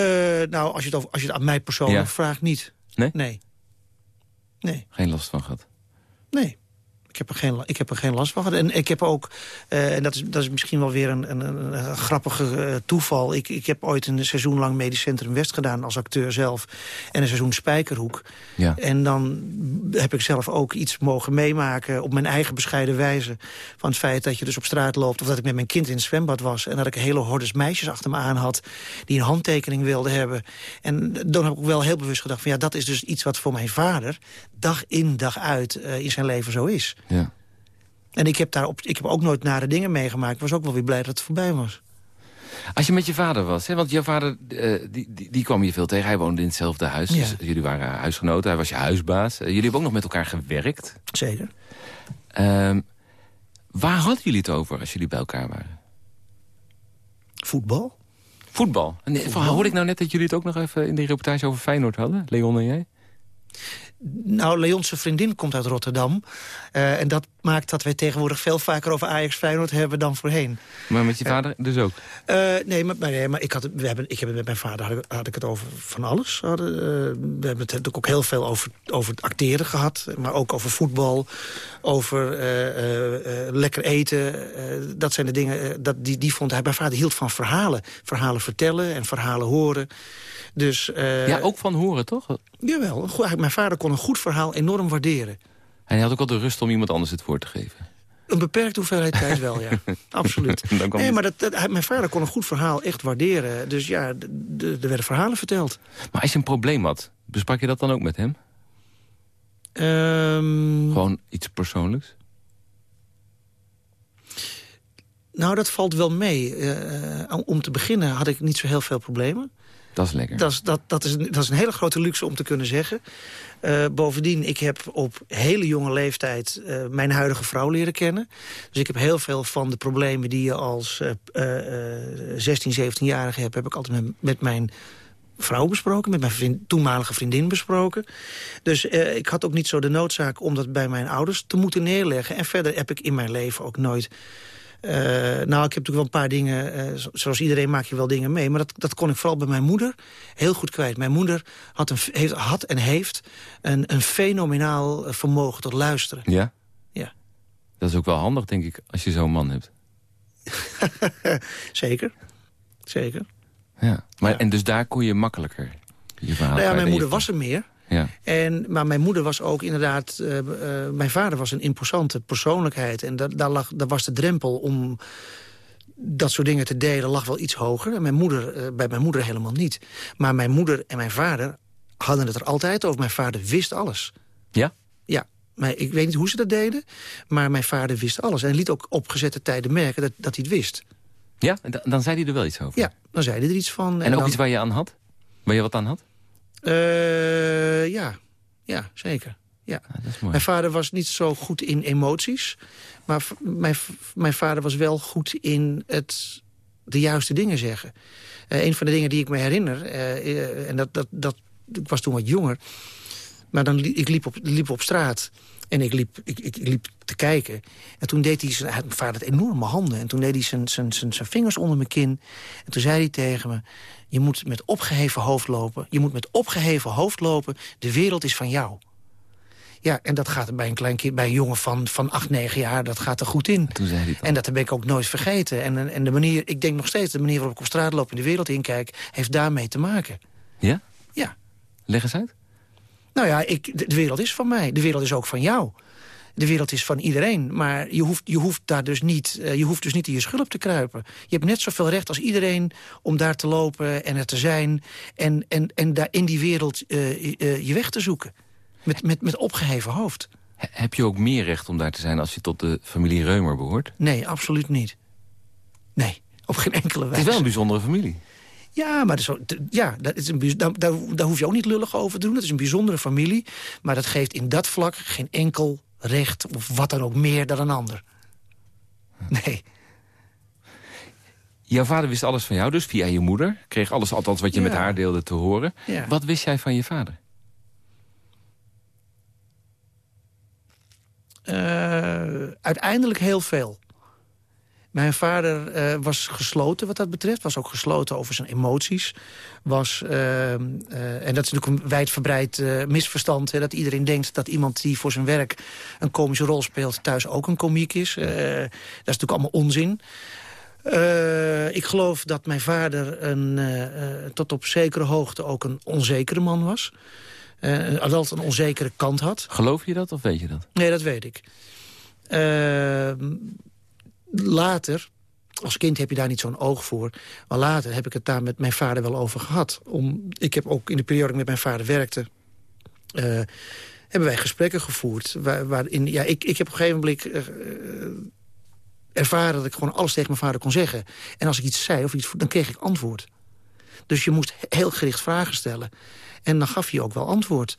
Speaker 5: nou, als je, het over, als je het aan mij persoonlijk
Speaker 3: Ja.
Speaker 5: vraagt, niet.
Speaker 3: Nee?
Speaker 5: Nee. Nee.
Speaker 3: Geen last van gehad.
Speaker 5: Nee. Ik heb er geen, ik heb er geen last van gehad. En ik heb ook, eh, en dat is, dat is misschien wel weer een, een, grappige eh, toeval. Ik, ik heb ooit een seizoen lang Medisch Centrum West gedaan als acteur zelf. En een seizoen Spijkerhoek.
Speaker 3: Ja.
Speaker 5: En dan heb ik zelf ook iets mogen meemaken op mijn eigen bescheiden wijze. Van het feit dat je dus op straat loopt. Of dat ik met mijn kind in het zwembad was. En dat ik hele hordes meisjes achter me aan had. Die een handtekening wilden hebben. En dan heb ik ook wel heel bewust gedacht van ja, dat is dus iets wat voor mijn vader dag in dag uit eh, in zijn leven zo is.
Speaker 3: Ja.
Speaker 5: En ik heb, daar op, ik heb ook nooit nare dingen meegemaakt. Ik was ook wel weer blij dat het voorbij was.
Speaker 3: Als je met je vader was, hè, want jouw vader eh, die, die, die kwam je veel tegen. Hij woonde in hetzelfde huis.
Speaker 5: Ja.
Speaker 3: Dus jullie waren huisgenoten, hij was je huisbaas. Eh, jullie hebben ook nog met elkaar gewerkt.
Speaker 5: Zeker.
Speaker 3: Ehm, waar hadden jullie het over als jullie bij elkaar waren?
Speaker 5: Voetbal?
Speaker 3: Voetbal. Nee, Hoorde ik nou net dat jullie het ook nog even in die reportage over Feyenoord hadden? Leon en jij?
Speaker 5: Nou, Leonse vriendin komt uit Rotterdam. Eh, en dat maakt dat wij tegenwoordig veel vaker over Ajax Feyenoord hebben dan voorheen.
Speaker 3: Maar met je vader dus ook?
Speaker 5: Eh, nee, maar, nee, maar ik, had, het- we hebben, ik heb het met mijn vader had ik, had ik het over van alles. We, hadden, eh, we hebben het ook heel veel over, over het acteren gehad. Maar ook over voetbal, over eh, eh, eh, lekker eten. eh, dat zijn de dingen, eh, dat, die, die vond hij. Mijn vader hield van verhalen. Verhalen vertellen en verhalen horen. Dus, eh,
Speaker 3: ja, ook van horen, toch?
Speaker 5: Jawel, mijn vader kon een goed verhaal enorm waarderen.
Speaker 3: En hij had ook al de rust om iemand anders het voor te geven.
Speaker 5: Een beperkte hoeveelheid tijd wel, ja. Absoluut. Nee, maar dat, dat- hij- mijn vader kon een goed verhaal echt waarderen. Dus ja, er werden verhalen verteld.
Speaker 3: Maar als je een probleem had, besprak je dat dan ook met hem?
Speaker 5: Ehm,
Speaker 3: Gewoon iets persoonlijks?
Speaker 5: nou, dat valt wel mee. Eh, om te beginnen had ik niet zo heel veel problemen.
Speaker 3: Dat is lekker.
Speaker 5: Dat is, dat, dat, is een, dat is een hele grote luxe om te kunnen zeggen. Eh, bovendien, ik heb op hele jonge leeftijd eh, mijn huidige vrouw leren kennen. Dus ik heb heel veel van de problemen die je als eh, 16, 17-jarige hebt... heb ik altijd met, mijn vrouw besproken, met mijn toenmalige vriendin besproken. Dus eh, ik had ook niet zo de noodzaak om dat bij mijn ouders te moeten neerleggen. En verder heb ik in mijn leven ook nooit... eh, nou, ik heb natuurlijk wel een paar dingen... eh, zo- zoals iedereen maak je wel dingen mee. Maar dat, dat kon ik vooral bij mijn moeder heel goed kwijt. Mijn moeder had, een, heeft, had en heeft een, een fenomenaal eh, vermogen tot luisteren.
Speaker 3: Ja?
Speaker 5: Ja,
Speaker 3: Dat is ook wel handig, denk ik, als je zo'n man hebt.
Speaker 5: zeker. Zeker.
Speaker 3: Ja. Maar,
Speaker 5: Ja.
Speaker 3: En dus daar kon je makkelijker je verhaal
Speaker 5: Nou ja, mijn moeder was er meer.
Speaker 3: Ja.
Speaker 5: En, maar mijn moeder was ook inderdaad... eh, eh, mijn vader was een imposante persoonlijkheid. En da daar, lag, daar was de drempel om dat soort dingen te delen lag wel iets hoger. En mijn moeder, eh, bij mijn moeder helemaal niet. Maar mijn moeder en mijn vader hadden het er altijd over. Mijn vader wist alles.
Speaker 3: Ja?
Speaker 5: Ja. Maar ik weet niet hoe ze dat deden, maar mijn vader wist alles. En liet ook op gezette tijden merken dat, dat hij het wist.
Speaker 3: Ja? Dan, dan zei hij er wel iets over?
Speaker 5: Ja, dan zei hij er iets van.
Speaker 3: En, ook
Speaker 5: dan-
Speaker 3: iets waar je aan had? Waar je wat aan had?
Speaker 5: Eh, ja. ja, zeker. Ja.
Speaker 3: Ja, dat is mooi.
Speaker 5: Mijn vader was niet zo goed in emoties. Maar mijn, mijn vader was wel goed in het de juiste dingen zeggen. Eh, een van de dingen die ik me herinner... eh, en dat, dat, dat, ik was toen wat jonger... maar dan, li- ik liep op, liep op straat... En ik liep, ik, ik liep te kijken. En toen deed hij, zijn, hij vader had enorme handen. En toen deed hij zijn, zijn, zijn, zijn vingers onder mijn kin. En toen zei hij tegen me... je moet met opgeheven hoofd lopen. Je moet met opgeheven hoofd lopen. De wereld is van jou. Ja, en dat gaat bij een klein kind, bij een jongen van, van 8, 9 jaar, dat gaat er goed in.
Speaker 3: Toen zei hij het al.
Speaker 5: En dat heb ik ook nooit vergeten. En, en de manier, ik denk nog steeds, de manier waarop ik op straat loop en de wereld inkijk, heeft daarmee te maken.
Speaker 3: Ja?
Speaker 5: Ja.
Speaker 3: Leg eens uit.
Speaker 5: Nou ja, ik, de, de wereld is van mij. De wereld is ook van jou. De wereld is van iedereen. Maar je hoeft, je hoeft daar dus niet, eh, je hoeft dus niet in je schulp te kruipen. Je hebt net zoveel recht als iedereen om daar te lopen en er te zijn. En, en, en daar in die wereld eh, eh, je weg te zoeken. Met, met, met opgeheven hoofd.
Speaker 3: He- Heb je ook meer recht om daar te zijn als je tot de familie Reumer behoort?
Speaker 5: Nee, absoluut niet. Nee, op geen enkele
Speaker 3: Het
Speaker 5: wijze.
Speaker 3: is wel een bijzondere familie.
Speaker 5: Ja, maar zo- ja, dat is een, daar, daar, hoef je ook niet lullig over te doen. Dat is een bijzondere familie. Maar dat geeft in dat vlak geen enkel recht... of wat dan ook meer dan een ander. Nee.
Speaker 3: Jouw vader wist alles van jou, dus via je moeder. Kreeg alles, althans wat je
Speaker 5: Ja.
Speaker 3: met haar deelde, te horen.
Speaker 5: Ja.
Speaker 3: Wat wist jij van je vader?
Speaker 5: Eh, uiteindelijk heel veel. Mijn vader eh, was gesloten wat dat betreft. Was ook gesloten over zijn emoties. Was, eh, eh, en dat is natuurlijk een wijdverbreid misverstand. Hè, dat iedereen denkt dat iemand die voor zijn werk een komische rol speelt... thuis ook een komiek is. Dat is natuurlijk allemaal onzin. Ik geloof dat mijn vader een, tot op zekere hoogte ook een onzekere man was. Eh altijd een onzekere kant had.
Speaker 3: Geloof je dat of weet je dat?
Speaker 5: Nee, dat weet ik. Later, als kind heb je daar niet zo'n oog voor. Maar later heb ik het daar met mijn vader wel over gehad. Om, ik heb ook in de periode dat ik met mijn vader werkte... eh, hebben wij gesprekken gevoerd. Waar, waarin, ja, ik, ik heb op een gegeven moment eh, eh, ervaren... dat ik gewoon alles tegen mijn vader kon zeggen. En als ik iets zei, of iets, dan kreeg ik antwoord. Dus je moest heel gericht vragen stellen. En dan gaf hij ook wel antwoord.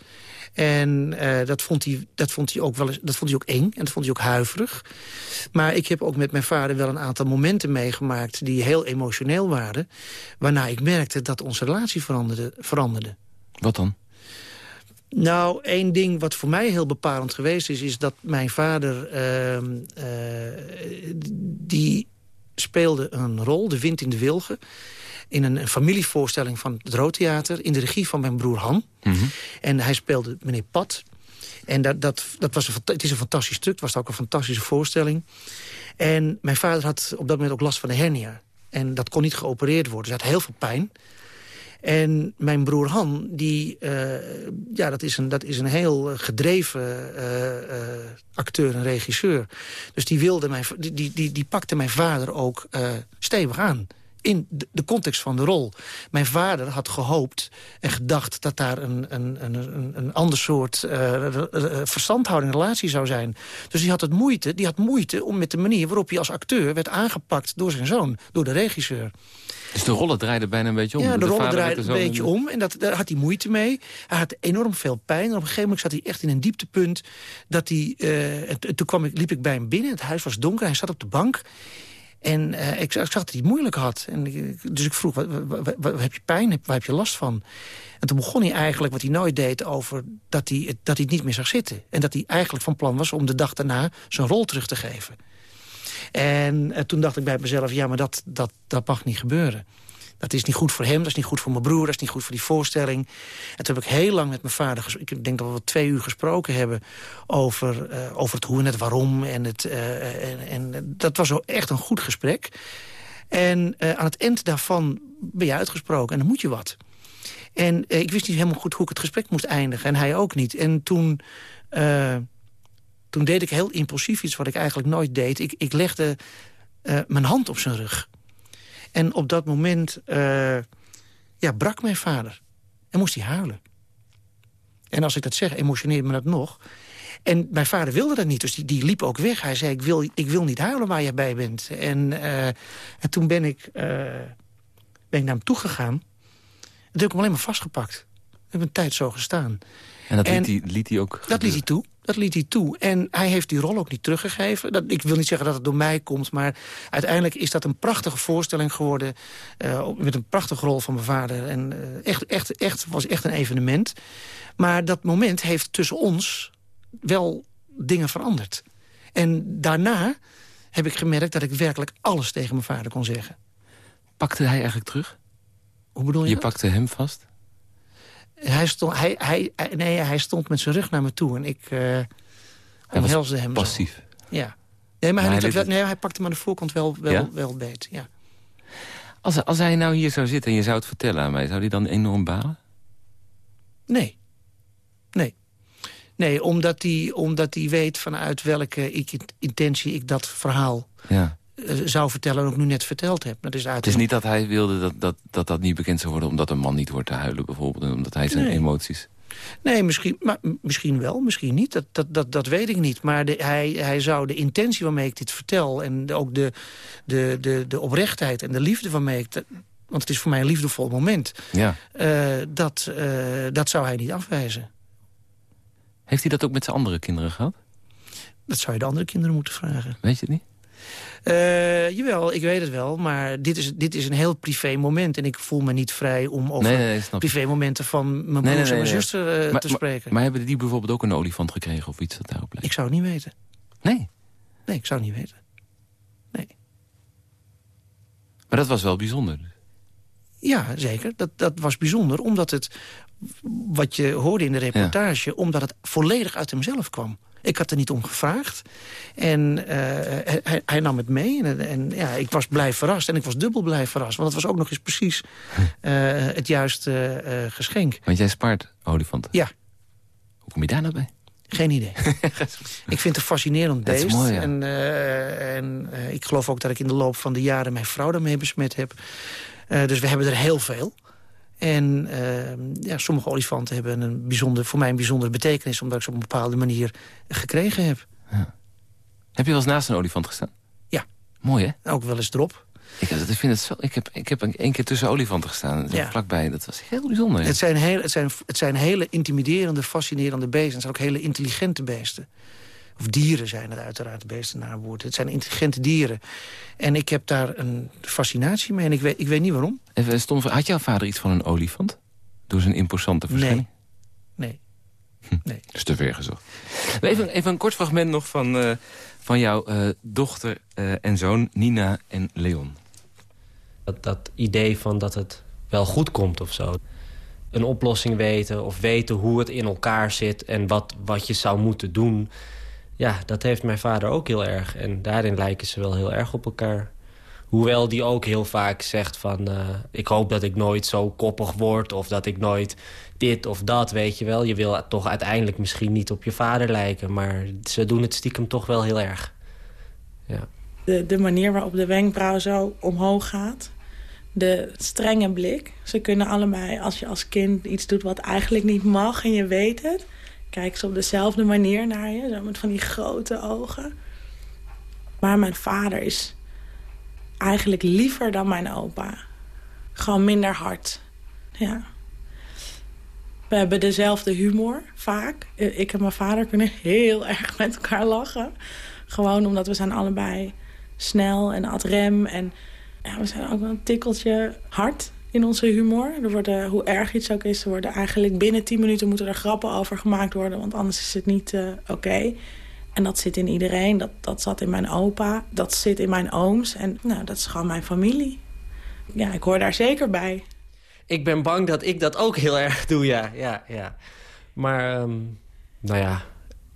Speaker 5: En eh, dat, vond hij, dat, vond hij ook wel eens, dat vond hij ook eng en dat vond hij ook huiverig. Maar ik heb ook met mijn vader wel een aantal momenten meegemaakt... die heel emotioneel waren. Waarna ik merkte dat onze relatie veranderde. veranderde.
Speaker 3: Wat dan?
Speaker 5: Nou, één ding wat voor mij heel bepalend geweest is... is dat mijn vader, ehm, eh, die speelde een rol, de wind in de wilgen... in een, een familievoorstelling van het Roodtheater... in de regie van mijn broer Han. En hij speelde meneer Pat. En dat, dat, dat was een, het is een fantastisch stuk. Het was ook een fantastische voorstelling. En mijn vader had op dat moment ook last van de hernia. En dat kon niet geopereerd worden. Dus hij had heel veel pijn. En mijn broer Han, die, eh, ja, dat, is een, dat is een heel eh, gedreven eh, acteur en regisseur. Dus die, wilde mijn, die, die, die, die pakte mijn vader ook stevig aan. In de, de context van de rol. Mijn vader had gehoopt en gedacht dat daar een, een, een, een, ander soort eh, re- verstandhouding, relatie zou zijn. Dus die had, het moeite, die had moeite om met de manier waarop hij als acteur werd aangepakt door zijn zoon, door de regisseur.
Speaker 3: Dus de rollen draaiden bijna een beetje om.
Speaker 5: Ja, de, rollen
Speaker 3: vader
Speaker 5: draaide
Speaker 3: werd
Speaker 5: een beetje om. En dat, daar had hij moeite mee. Hij had enorm veel pijn. En op een gegeven moment zat hij echt in een dieptepunt. Dat hij, eh, en t- toen kwam ik, liep ik bij hem binnen. Het huis was donker. Hij zat op de bank. En eh, ik, ik zag dat hij het moeilijk had. En dus ik vroeg, wat, wat, heb je pijn? Waar heb je last van? En toen begon hij eigenlijk wat hij nooit deed over dat hij, het, dat hij het niet meer zag zitten. En dat hij eigenlijk van plan was om de dag daarna zijn rol terug te geven. En eh, toen dacht ik bij mezelf, ja, maar dat, dat, dat mag niet gebeuren. Dat is niet goed voor hem, dat is niet goed voor mijn broer... dat is niet goed voor die voorstelling. En toen heb ik heel lang met mijn vader... ik denk dat we twee uur gesproken hebben... over, eh, over het hoe en het waarom. En, het, eh, en, en dat was echt een goed gesprek. En eh, aan het eind daarvan ben je uitgesproken. En dan moet je wat. En ik wist niet helemaal goed hoe ik het gesprek moest eindigen. En hij ook niet. En toen... toen deed ik heel impulsief iets wat ik eigenlijk nooit deed. Ik, ik legde mijn hand op zijn rug. En op dat moment eh, ja, brak mijn vader. En moest hij huilen. En als ik dat zeg, emotioneert me dat nog. En mijn vader wilde dat niet, dus die, die liep ook weg. Hij zei, ik wil, ik wil niet huilen waar jij bij bent. En, uh, en toen ben ik, uh, ben ik naar hem toegegaan. En toen heb ik hem alleen maar vastgepakt. Ik heb een tijd zo gestaan.
Speaker 3: En dat liet, hij, liet hij ook
Speaker 5: Dat liet hij toe. Dat liet hij toe. En hij heeft die rol ook niet teruggegeven. Dat, ik wil niet zeggen dat het door mij komt, maar uiteindelijk is dat een prachtige voorstelling geworden. Uh, met een prachtige rol van mijn vader. En uh, echt, echt, echt, was echt een evenement. Maar dat moment heeft tussen ons wel dingen veranderd. En daarna heb ik gemerkt dat ik werkelijk alles tegen mijn vader kon zeggen.
Speaker 3: Pakte hij eigenlijk terug?
Speaker 5: Hoe bedoel je
Speaker 3: Je
Speaker 5: dat?
Speaker 3: pakte hem vast?
Speaker 5: Hij stond, hij, hij, nee, hij stond met zijn rug naar me toe en ik uh, omhelsde hem
Speaker 3: passief.
Speaker 5: Zo. Ja. Nee, maar, hij, hij, wel, nee, hij pakte me aan de voorkant wel, wel, ja? wel beet. Ja.
Speaker 3: Als, als hij nou hier zou zitten en je zou het vertellen aan mij... zou hij dan enorm balen?
Speaker 5: Nee. Nee. Nee, omdat hij, omdat hij weet vanuit welke ik, intentie ik dat verhaal
Speaker 3: ja.
Speaker 5: Uh, zou vertellen... en ook nu net verteld heb. Dat is
Speaker 3: Het is niet dat hij wilde dat dat, dat dat niet bekend zou worden... omdat een man niet hoort te huilen bijvoorbeeld... en omdat hij zijn nee. emoties...
Speaker 5: Nee, misschien, maar, misschien wel, misschien niet. Dat, dat, dat, dat weet ik niet. Maar de, hij, hij zou de intentie waarmee ik dit vertel... en ook de, de, de, de oprechtheid en de liefde waarmee ik... Want het is voor mij een liefdevol moment.
Speaker 3: Ja.
Speaker 5: Uh, dat, uh, dat zou hij niet afwijzen.
Speaker 3: Heeft hij dat ook met zijn andere kinderen gehad?
Speaker 5: Dat zou je de andere kinderen moeten vragen.
Speaker 3: Weet je het niet?
Speaker 5: Uh, jawel, ik weet het wel. Maar dit is, dit is een heel privé moment. En ik voel me niet vrij om over
Speaker 3: nee, nee, nee,
Speaker 5: privé momenten van mijn broers en mijn zuster uh,
Speaker 3: maar,
Speaker 5: te spreken.
Speaker 3: Maar, maar, hebben die bijvoorbeeld ook een olifant gekregen of iets dat daarop lijkt?
Speaker 5: Ik zou het niet weten.
Speaker 3: Nee?
Speaker 5: Nee, ik zou het niet weten. Nee.
Speaker 3: Maar dat was wel bijzonder.
Speaker 5: Ja, zeker. Dat, dat was bijzonder, omdat het, wat je hoorde in de reportage... Ja. omdat het volledig uit hemzelf kwam. Ik had er niet om gevraagd. En uh, hij, hij, nam het mee. En, en, ja, ik was blij verrast. En ik was dubbel blij verrast. Want het was ook nog eens precies uh, het juiste uh, geschenk.
Speaker 3: Want jij spaart olifanten?
Speaker 5: Ja.
Speaker 3: Hoe kom je daar nou bij?
Speaker 5: Geen idee. ik vind het een fascinerend beest.
Speaker 3: Mooi, ja.
Speaker 5: En, en ik geloof ook dat ik in de loop van de jaren... mijn vrouw daarmee besmet heb. dus we hebben er heel veel. En uh, ja, sommige olifanten hebben een bijzonder, voor mij een bijzondere betekenis... omdat ik ze op een bepaalde manier gekregen heb.
Speaker 3: Ja. Heb je wel eens naast een olifant gestaan?
Speaker 5: Ja.
Speaker 3: Mooi, hè?
Speaker 5: Ook wel eens erop.
Speaker 3: Ik, ik, vind het zo, ik heb, ik heb een, een keer tussen olifanten gestaan, ja. vlakbij. Dat was heel bijzonder.
Speaker 5: Het, zijn heel, het, zijn, het zijn hele intimiderende, fascinerende beesten. Het zijn ook hele intelligente beesten. Of dieren zijn het uiteraard, beesten naar woord. Het zijn intelligente dieren. En ik heb daar een fascinatie mee en ik weet, ik weet niet waarom.
Speaker 3: Even stom, had jouw vader iets van een olifant? Door zijn imposante verschijning?
Speaker 5: Nee.
Speaker 3: Hm.
Speaker 5: nee.
Speaker 3: Dat is te ver gezocht. Even, even een kort fragment nog van, uh, van jouw uh, dochter uh, en zoon Nina en Leon.
Speaker 6: Dat, dat idee van dat het wel goed komt of zo. Een oplossing weten of weten hoe het in elkaar zit... en wat, wat je zou moeten doen ja, dat heeft mijn vader ook heel erg. En daarin lijken ze wel heel erg op elkaar. Hoewel die ook heel vaak zegt van... Uh, ik hoop dat ik nooit zo koppig word... of dat ik nooit dit of dat, weet je wel. Je wil toch uiteindelijk misschien niet op je vader lijken... maar ze doen het stiekem toch wel heel erg. Ja.
Speaker 7: De, de manier waarop de wenkbrauw zo omhoog gaat... de strenge blik. Ze kunnen allebei, als je als kind iets doet wat eigenlijk niet mag... en je weet het kijken ze op dezelfde manier naar je. Zo met van die grote ogen. Maar mijn vader is eigenlijk liever dan mijn opa. Gewoon minder hard. Ja. We hebben dezelfde humor, vaak. Ik en mijn vader kunnen heel erg met elkaar lachen. Gewoon omdat we zijn allebei snel en ad rem. En ja, we zijn ook wel een tikkeltje hard in onze humor. Er worden, hoe erg iets ook is, er worden eigenlijk binnen 10 minuten moeten er grappen over gemaakt worden. Want anders is het niet uh, oké. En dat zit in iedereen. Dat, dat zat in mijn opa. Dat zit in mijn ooms. En nou, dat is gewoon mijn familie. Ja, ik hoor daar zeker bij.
Speaker 6: Ik ben bang dat ik dat ook heel erg doe, ja. ja, ja. Maar, um, nou ja,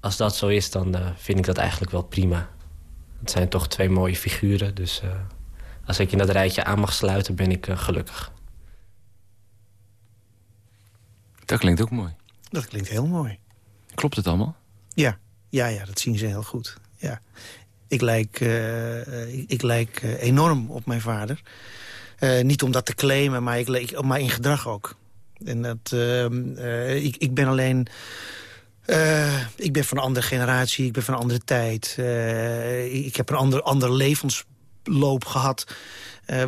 Speaker 6: als dat zo is, dan uh, vind ik dat eigenlijk wel prima. Het zijn toch twee mooie figuren, dus... Uh, als ik in dat rijtje aan mag sluiten, ben ik gelukkig.
Speaker 3: Dat klinkt ook mooi.
Speaker 5: Dat klinkt heel mooi.
Speaker 3: Klopt het allemaal?
Speaker 5: Ja, ja, ja dat zien ze heel goed. Ja. Ik lijk, ik, ik, lijk enorm op mijn vader. niet om dat te claimen, maar, ik, maar in gedrag ook. En dat, ehm, ik, ik ben alleen... ik ben van een andere generatie, ik ben van een andere tijd. ik heb een ander, ander levensloop gehad...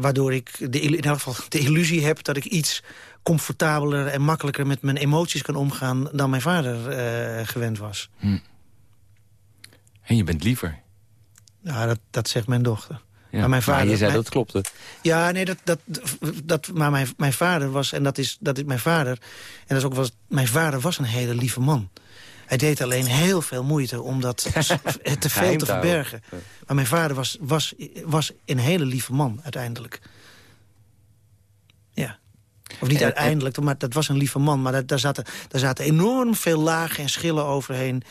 Speaker 5: waardoor ik de, in elk geval de illusie heb dat ik iets comfortabeler en makkelijker met mijn emoties kan omgaan... dan mijn vader uh, gewend was. Hm.
Speaker 3: En je bent liever?
Speaker 5: Ja, dat, dat zegt mijn dochter.
Speaker 3: Ja, maar, mijn vader, maar je zei dat klopte.
Speaker 5: Ja, nee, dat, dat, dat, maar mijn, mijn vader was, en dat is, dat is mijn vader... en dat is ook was, mijn vader was een hele lieve man. Hij deed alleen heel veel moeite om dat te veel te verbergen. Maar mijn vader was, was, was een hele lieve man uiteindelijk. Of niet uiteindelijk, maar dat was een lieve man. Maar daar, zaten, daar zaten enorm veel lagen en schillen overheen...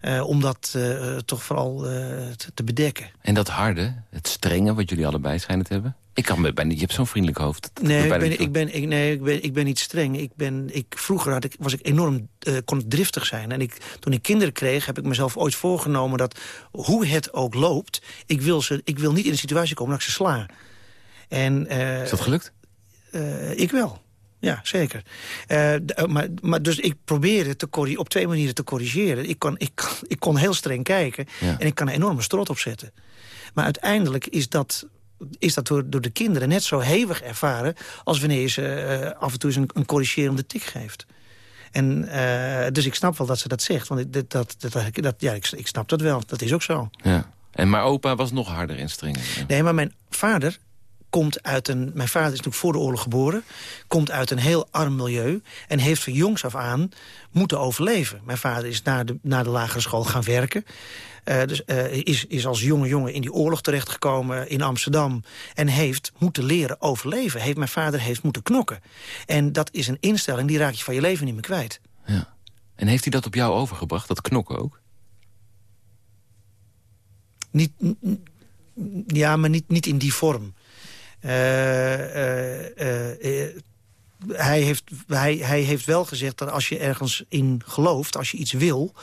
Speaker 5: Uh, om dat uh, toch vooral uh, te, bedekken.
Speaker 3: En dat harde, het strenge, wat jullie allebei schijnen te hebben? Ik kan me bijna, je hebt zo'n vriendelijk hoofd.
Speaker 5: nee, ik ben, ik, ben, ik, nee ik, ben, ik ben niet streng. Ik ben, ik, vroeger had ik, was ik enorm kon ik driftig zijn. En ik, toen ik kinderen kreeg, heb ik mezelf ooit voorgenomen... dat hoe het ook loopt, ik wil, ze, ik wil niet in een situatie komen dat ik ze sla. En,
Speaker 3: Is dat gelukt?
Speaker 5: Uh, ik wel. Ja, zeker. Uh, maar, maar dus ik probeerde te op twee manieren te corrigeren. Ik kon, ik, ik kon heel streng kijken en ik kan een enorme strot opzetten. Maar uiteindelijk is dat, is dat door, door de kinderen net zo hevig ervaren... als wanneer je ze uh, af en toe eens een, een corrigerende tik geeft. En, uh, dus ik snap wel dat ze dat zegt. Want dat, dat, dat, dat ja, ik, ik snap dat wel. Dat is ook zo.
Speaker 3: Ja. En maar opa was nog harder in stringen.
Speaker 5: Nee, maar mijn vader komt uit een... Mijn vader is natuurlijk voor de oorlog geboren. Komt uit een heel arm milieu. En heeft van jongs af aan moeten overleven. Mijn vader is na de, na de lagere school gaan werken. Uh, dus uh, is, is als jonge jongen in die oorlog terechtgekomen in Amsterdam... en heeft moeten leren overleven. Heeft, mijn vader heeft moeten knokken. En dat is een instelling, die raak je van je leven niet meer kwijt.
Speaker 3: Ja. En heeft hij dat op jou overgebracht, dat knokken ook?
Speaker 5: Niet, ja, maar niet, niet in die vorm. Eh, eh, eh, hij, heeft, hij, hij heeft wel gezegd dat als je ergens in gelooft, als je iets wil...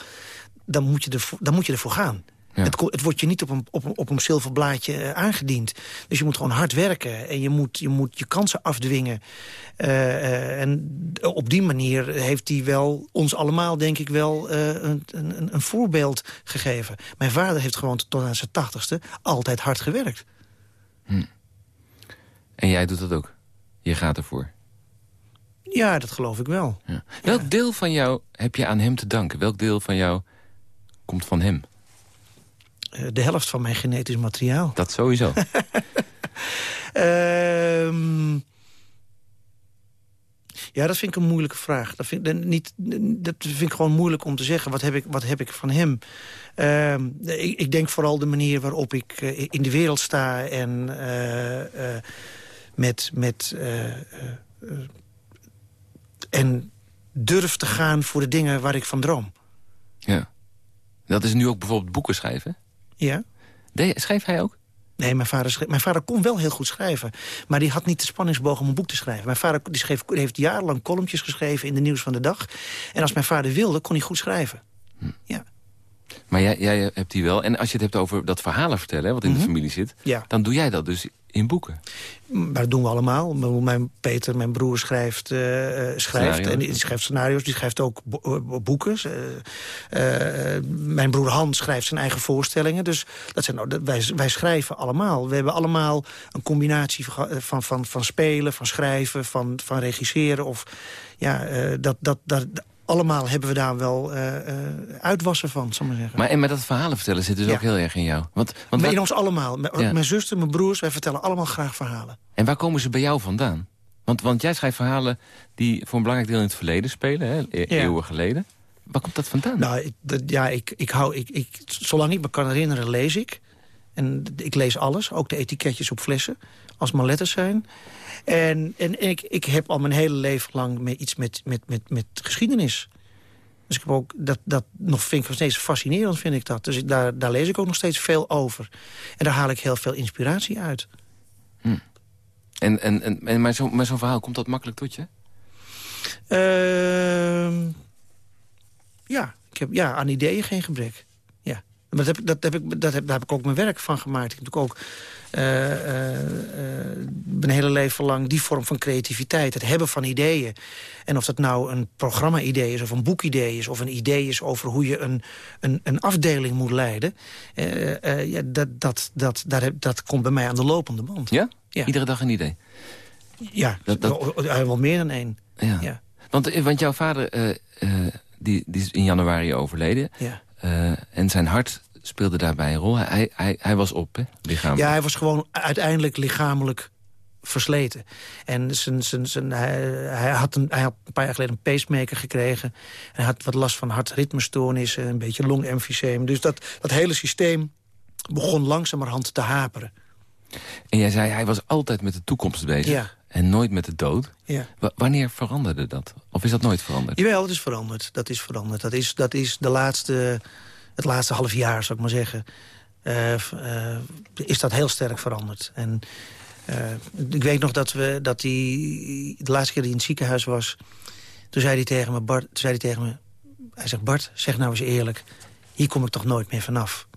Speaker 5: dan moet je, er, dan moet je ervoor gaan. Het, het, wordt je niet op een, op een, op een zilverblaadje aangediend. Dus je moet gewoon hard werken en je moet je, moet je kansen afdwingen. en op die manier heeft hij wel ons allemaal, denk ik wel, een, een, een, voorbeeld gegeven. Mijn vader heeft gewoon tot aan zijn tachtigste altijd hard gewerkt. Hm.
Speaker 3: En jij doet dat ook? Je gaat ervoor?
Speaker 5: Ja, dat geloof ik wel. Ja.
Speaker 3: Welk deel van jou heb je aan hem te danken? Welk deel van jou komt van hem?
Speaker 5: Eh, de helft van mijn genetisch materiaal.
Speaker 3: Dat sowieso.
Speaker 5: uh, ja, dat vind ik een moeilijke vraag. Dat vind, ik, niet, dat vind ik gewoon moeilijk om te zeggen. Wat heb ik, wat heb ik van hem? Uh, ik, ik, denk vooral de manier waarop ik uh, in de wereld sta... en uh, met... met en durf te gaan voor de dingen waar ik van droom.
Speaker 3: Ja. Dat is nu ook bijvoorbeeld boeken schrijven?
Speaker 5: Ja.
Speaker 3: schrijft hij ook?
Speaker 5: Nee, mijn vader, schreef, mijn vader kon wel heel goed schrijven. Maar die had niet de spanningsboog om een boek te schrijven. Mijn vader die schreef, die heeft jarenlang columntjes geschreven in de Nieuws van de Dag. En als mijn vader wilde, kon hij goed schrijven. Hm. Ja.
Speaker 3: Maar jij, jij hebt die wel. En als je het hebt over dat verhalen vertellen, wat in de mhm. familie zit... Ja. dan doe jij dat dus in boeken.
Speaker 5: Maar dat doen we allemaal. Mijn Peter, mijn broer, schrijft, uh, schrijft en die schrijft scenario's. Die schrijft ook boeken. Uh, mijn broer Hans schrijft zijn eigen voorstellingen. Dus dat zijn, nou, wij, wij schrijven allemaal. We hebben allemaal een combinatie van, van, van spelen, van schrijven, van, van regisseren. Of, ja, dat, dat, dat, allemaal hebben we daar wel uh, uitwassen van, zal maar zeggen.
Speaker 3: Maar en met dat verhalen vertellen zit dus ook heel erg in jou. Want,
Speaker 5: want in ons allemaal. Mijn zuster, mijn broers, wij vertellen allemaal graag verhalen.
Speaker 3: En waar komen ze bij jou vandaan? Want, want jij schrijft verhalen die voor een belangrijk deel in het verleden spelen, hè? E eeuwen geleden. Waar komt dat vandaan?
Speaker 5: Nou, ik, ja, ik, ik hou, ik, ik, zolang ik me kan herinneren, lees ik. En ik lees alles, ook de etiketjes op flessen, als maar letters zijn. En, en ik, ik heb al mijn hele leven lang iets met, met, met, met geschiedenis. Dus ik heb ook dat, dat nog vind ik nog steeds fascinerend, vind ik dat. Dus ik, daar, daar lees ik ook nog steeds veel over. En daar haal ik heel veel inspiratie uit.
Speaker 3: Hm. En, en, en, en, maar zo'n zo verhaal, komt dat makkelijk tot je?
Speaker 5: Uh, ja, ik heb, ja, aan ideeën geen gebrek. Maar dat heb, dat heb ik, dat heb, daar heb ik ook mijn werk van gemaakt. Ik heb ook uh, uh, mijn hele leven lang die vorm van creativiteit. Het hebben van ideeën. En of dat nou een programma-idee is of een boekidee is... of een idee is over hoe je een, een, een afdeling moet leiden... ja, dat, dat, dat, dat, dat komt bij mij aan de lopende band.
Speaker 3: Ja? ja. Iedere dag een idee?
Speaker 5: Ja, dat, dat... wel meer dan één.
Speaker 3: Ja. ja. Want, want jouw vader die, die is in januari overleden... Ja. Uh, en zijn hart speelde daarbij een rol. Hij, hij, hij was op, hè, lichamelijk.
Speaker 5: Ja, hij was gewoon uiteindelijk lichamelijk versleten. En zijn, zijn, zijn, hij, hij, had een, hij had een paar jaar geleden een pacemaker gekregen. Hij had wat last van hartritmestoornissen, een beetje longemfyseem. Dus dat, dat hele systeem begon langzamerhand te haperen.
Speaker 3: En jij zei, hij was altijd met de toekomst bezig. Ja. En nooit met de dood. Ja. wanneer veranderde dat? Of is dat nooit veranderd?
Speaker 5: Jawel, dat is veranderd. Dat is veranderd. Dat is, dat is de laatste, het laatste half jaar, zou ik maar zeggen... Uh, uh, is dat heel sterk veranderd. En uh, ik weet nog dat, we, dat hij de laatste keer hij in het ziekenhuis was... toen zei hij tegen me, Bart, zei hij tegen me... Hij zegt, Bart, zeg nou eens eerlijk... hier kom ik toch nooit meer vanaf.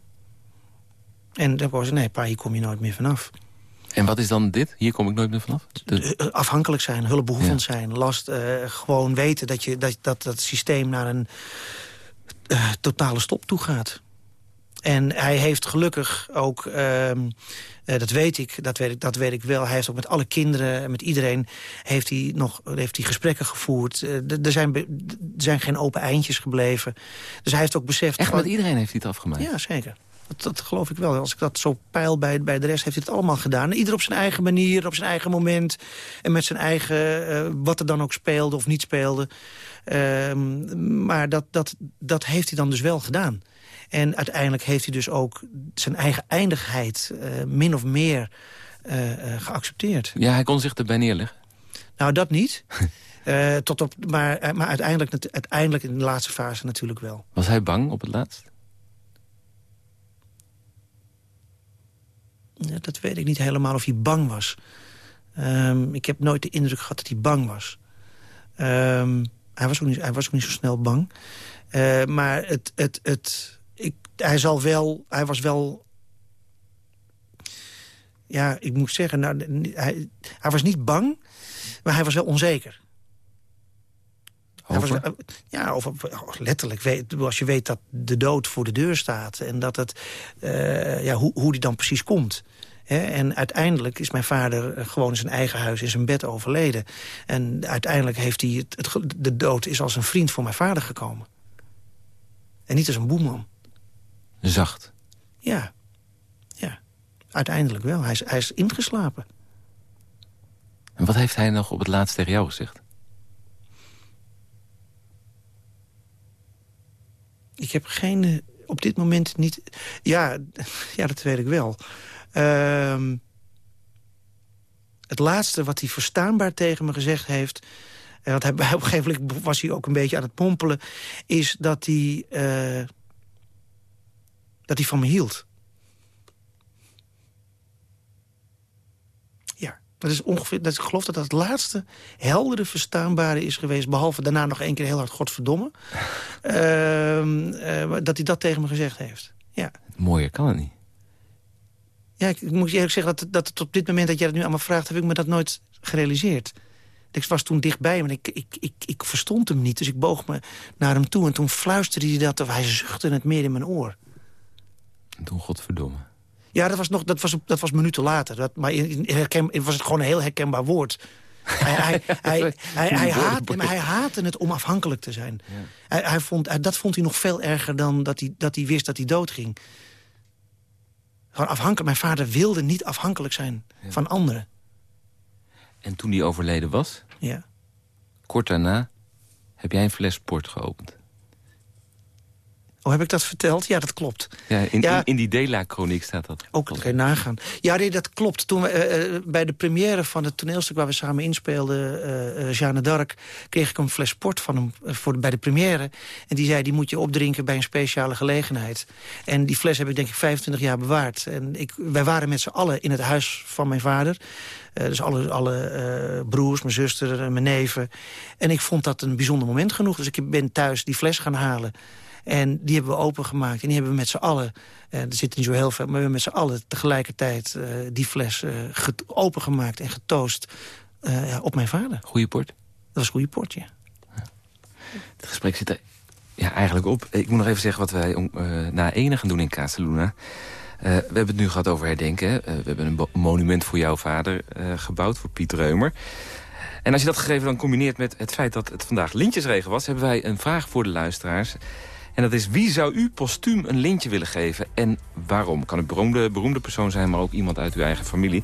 Speaker 5: En dan was ik, nee pa, hier kom je nooit meer vanaf.
Speaker 3: En wat is dan dit? Hier kom ik nooit meer vanaf?
Speaker 5: De... Eh, afhankelijk zijn, hulpbehoevend zijn, last. Uh, gewoon weten dat, je, dat, dat dat systeem naar een uh, totale stop toe gaat. En hij heeft gelukkig ook, uh, dat weet ik, dat weet ik, dat weet ik wel. Hij heeft ook met alle kinderen en met iedereen heeft hij nog heeft hij gesprekken gevoerd. er, zijn, er zijn geen open eindjes gebleven. Dus hij heeft ook beseft...
Speaker 3: Echt, met iedereen heeft hij het afgemaakt?
Speaker 5: Ja, zeker. Dat, geloof ik wel. Als ik dat zo peil bij, bij de rest, heeft hij het allemaal gedaan. Ieder op zijn eigen manier, op zijn eigen moment. En met zijn eigen, uh, wat er dan ook speelde of niet speelde. Uh, maar dat, dat, dat heeft hij dan dus wel gedaan. En uiteindelijk heeft hij dus ook zijn eigen eindigheid uh, min of meer uh, geaccepteerd.
Speaker 3: Ja, hij kon zich erbij neerleggen.
Speaker 5: Nou, dat niet. tot op, maar maar uiteindelijk, uiteindelijk in de laatste fase natuurlijk wel.
Speaker 3: Was hij bang op het laatst?
Speaker 5: Dat weet ik niet helemaal of hij bang was. Um, ik heb nooit de indruk gehad dat hij bang was. Um, hij, was ook niet, hij was ook niet zo snel bang. Uh, maar het, het, het, ik, hij, zal wel, hij was wel... Ja, ik moet zeggen, nou, hij, hij was niet bang, maar hij was wel onzeker.
Speaker 3: Was,
Speaker 5: ja, over, letterlijk. Weet, als je weet dat de dood voor de deur staat... en dat het, uh, ja, hoe, hoe die dan precies komt. En uiteindelijk is mijn vader gewoon in zijn eigen huis in zijn bed overleden. En uiteindelijk heeft hij het, het, de dood is als een vriend voor mijn vader gekomen. En niet als een boeman.
Speaker 3: Zacht?
Speaker 5: Ja. Ja. Uiteindelijk wel. Hij is, hij is ingeslapen.
Speaker 3: En wat heeft hij nog op het laatst tegen jou gezegd?
Speaker 5: Ik heb geen... Eh, op dit moment niet... Ja, ja dat weet ik wel. Uh, het laatste wat hij verstaanbaar tegen me gezegd heeft... en wat hij, op een gegeven moment was hij ook een beetje aan het pompelen... is dat hij, uh, dat hij van me hield. Dat is ongeveer, dat, ik geloof dat dat het laatste heldere verstaanbare is geweest. Behalve daarna nog één keer heel hard godverdomme. uh, dat hij dat tegen me gezegd heeft. Ja.
Speaker 3: Mooier kan het niet.
Speaker 5: Ja, ik, ik moet eerlijk zeggen dat, dat op dit moment dat jij het nu me vraagt... heb ik me dat nooit gerealiseerd. Ik was toen dichtbij, maar ik, ik, ik, ik verstond hem niet. Dus ik boog me naar hem toe en toen fluisterde hij dat... of hij zuchtte het meer in mijn oor.
Speaker 3: En toen godverdomme.
Speaker 5: Ja, dat was, nog, dat was, dat was minuten later. Dat, maar in, in was het gewoon een heel herkenbaar woord. hij, hij, hij, hij, hij, haatte, hij haatte het om afhankelijk te zijn. Ja. Hij, hij vond, dat vond hij nog veel erger dan dat hij, dat hij wist dat hij doodging. Gewoon afhankelijk. Mijn vader wilde niet afhankelijk zijn van anderen.
Speaker 3: En toen hij overleden was,
Speaker 5: ja.
Speaker 3: kort daarna, heb jij een fles port geopend.
Speaker 5: Oh, heb ik dat verteld? Ja, dat klopt.
Speaker 3: Ja, in, in, in die Dela-chroniek staat dat.
Speaker 5: Ook, dat kan je nagaan. Ja, nee, dat klopt. Toen we, uh, bij de première van het toneelstuk waar we samen inspeelden... Uh, Jeanne d'Arc, kreeg ik een fles port van hem voor, bij de première. En die zei, die moet je opdrinken bij een speciale gelegenheid. En die fles heb ik denk ik 25 jaar bewaard. En ik, wij waren met z'n allen in het huis van mijn vader. dus alle, alle broers, mijn zuster, mijn neven. En ik vond dat een bijzonder moment genoeg. Dus ik ben thuis die fles gaan halen... En die hebben we opengemaakt. En die hebben we met z'n allen, er zit niet zo heel veel... maar we hebben met z'n allen tegelijkertijd die fles opengemaakt en getoost op mijn vader.
Speaker 3: Goeie port? Dat
Speaker 5: was goede port, ja.
Speaker 3: Het gesprek zit er ja, eigenlijk op. Ik moet nog even zeggen wat wij uh, na ene gaan doen in Casaluna. Uh, we hebben het nu gehad over herdenken. Uh, we hebben een monument voor jouw vader gebouwd, voor Piet Reumer. En als je dat gegeven dan combineert met het feit dat het vandaag lintjesregen was... hebben wij een vraag voor de luisteraars. En dat is, wie zou u postuum een lintje willen geven en waarom? Kan een beroemde, beroemde persoon zijn, maar ook iemand uit uw eigen familie. 0800-1121,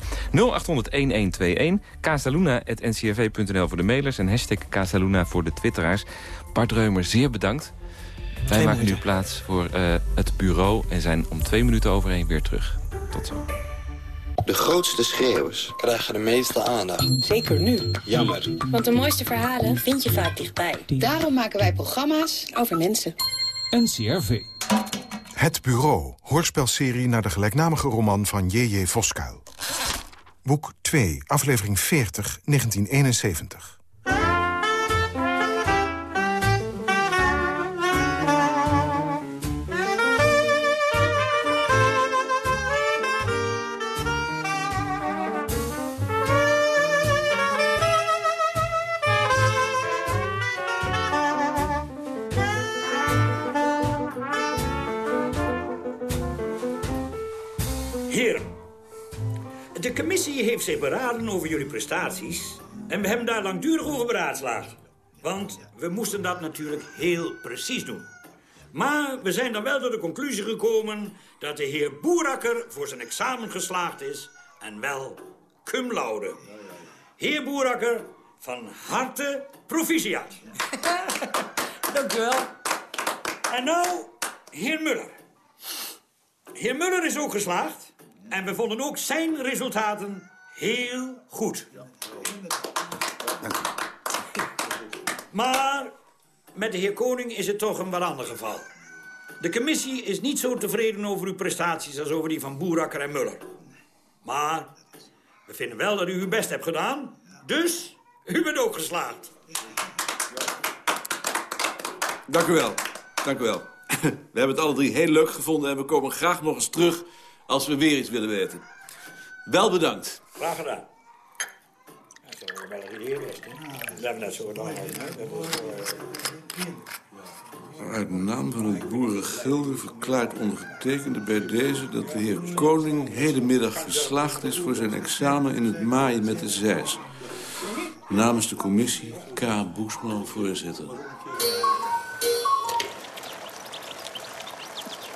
Speaker 3: casaluna.ncrv.nl voor de mailers... en hashtag Casaluna voor de twitteraars. Bart Reumer, zeer bedankt. Wij maken nu plaats voor uh, het bureau en zijn om twee minuten overheen weer terug. Tot zo.
Speaker 8: De grootste schreeuwers krijgen de meeste aandacht.
Speaker 9: Zeker nu.
Speaker 8: Jammer.
Speaker 9: Want de mooiste verhalen vind je vaak dichtbij.
Speaker 10: Daarom maken wij programma's over mensen.
Speaker 11: NCRV. Het Bureau, hoorspelserie naar de gelijknamige roman van J.J. Voskuil. Boek 2, aflevering 40, 1971.
Speaker 12: Heeft zich beraden over jullie prestaties... en we hebben daar langdurig over beraadslaagd. Want we moesten dat natuurlijk heel precies doen. Maar we zijn dan wel tot de conclusie gekomen... dat de heer Boerakker voor zijn examen geslaagd is... en wel cum laude. Heer Boerakker, van harte proficiat.
Speaker 13: Dank u wel.
Speaker 12: En nou, heer Muller. Heer Muller is ook geslaagd... en we vonden ook zijn resultaten Heel goed. Dank u. Maar met de heer Koning is het toch een wat ander geval. De commissie is niet zo tevreden over uw prestaties als over die van Boerakker en Muller. Maar we vinden wel dat u uw best hebt gedaan. Dus u bent ook geslaagd.
Speaker 14: Dank u wel. Dank u wel. We hebben het alle drie heel leuk gevonden en we komen graag nog eens terug als we weer iets willen weten. Wel bedankt.
Speaker 12: Graag gedaan. Dat is wel een idee hè? We hebben net zo gedaan.
Speaker 14: Uit naam van het boerengilde verklaart ondergetekende bij deze... dat de heer Koning hedenmiddag geslaagd is voor zijn examen in het maaien met de zeis. Namens de commissie K. Boesman, voorzitter.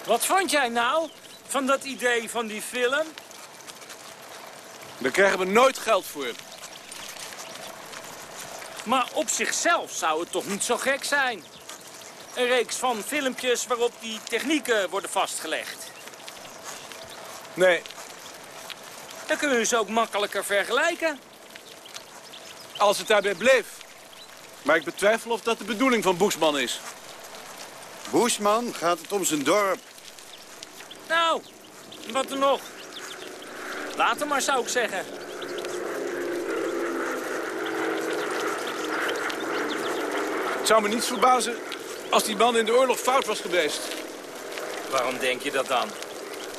Speaker 13: Wat vond jij nou van dat idee van die film?
Speaker 14: Daar krijgen we nooit geld voor.
Speaker 13: Maar op zichzelf zou het toch niet zo gek zijn? Een reeks van filmpjes waarop die technieken worden vastgelegd.
Speaker 14: Nee.
Speaker 13: Dan kunnen we ze ook makkelijker vergelijken.
Speaker 14: Als het daarbij bleef. Maar ik betwijfel of dat de bedoeling van Boesman is.
Speaker 8: Boesman gaat het om zijn dorp.
Speaker 13: Nou, wat er nog? Later maar, zou ik zeggen.
Speaker 14: Het zou me niets verbazen als die man in de oorlog fout was geweest.
Speaker 13: Waarom denk je dat dan?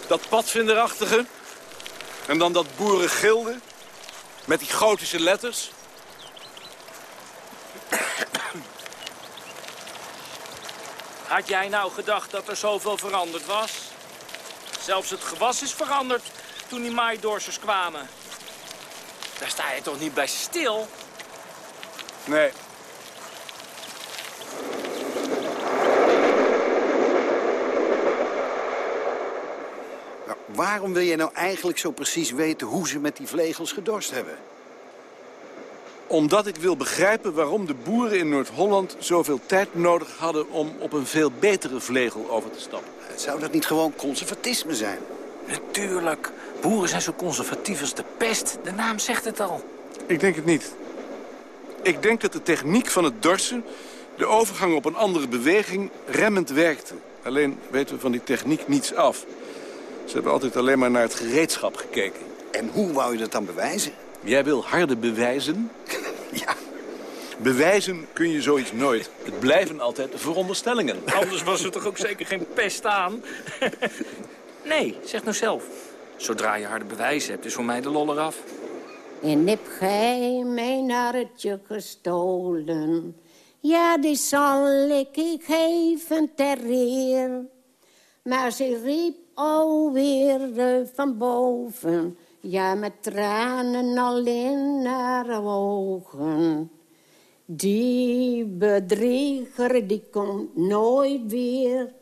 Speaker 14: Dat padvinderachtige. En dan dat boerengilde. Met die gotische letters.
Speaker 13: Had jij nou gedacht dat er zoveel veranderd was? Zelfs het gewas is veranderd toen die maaidorsers kwamen. Daar sta je toch niet bij stil?
Speaker 14: Nee.
Speaker 8: Nou, waarom wil je nou eigenlijk zo precies weten hoe ze met die vlegels gedorst hebben?
Speaker 14: Omdat ik wil begrijpen waarom de boeren in Noord-Holland zoveel tijd nodig hadden om op een veel betere vlegel over te stappen.
Speaker 8: Zou dat niet gewoon conservatisme zijn?
Speaker 13: Natuurlijk. Boeren zijn zo conservatief als de pest. De naam zegt het al.
Speaker 14: Ik denk het niet. Ik denk dat de techniek van het dorsen... de overgang op een andere beweging remmend werkte. Alleen weten we van die techniek niets af. Ze hebben altijd alleen maar naar het gereedschap gekeken.
Speaker 8: En hoe wou je dat dan bewijzen?
Speaker 14: Jij wil harde bewijzen?
Speaker 8: ja.
Speaker 14: Bewijzen kun je zoiets nooit.
Speaker 15: Het blijven altijd veronderstellingen.
Speaker 13: Anders was er toch ook zeker geen pest aan? nee, zeg nou zelf. Zodra je harde bewijzen hebt, is voor mij de lol eraf.
Speaker 16: En heb gij mijn hartje gestolen? Ja, die zal ik geven ter eer. Maar ze riep alweer eh, van boven... ja, met tranen al in haar ogen... Die bedrieger, die komt nooit weer.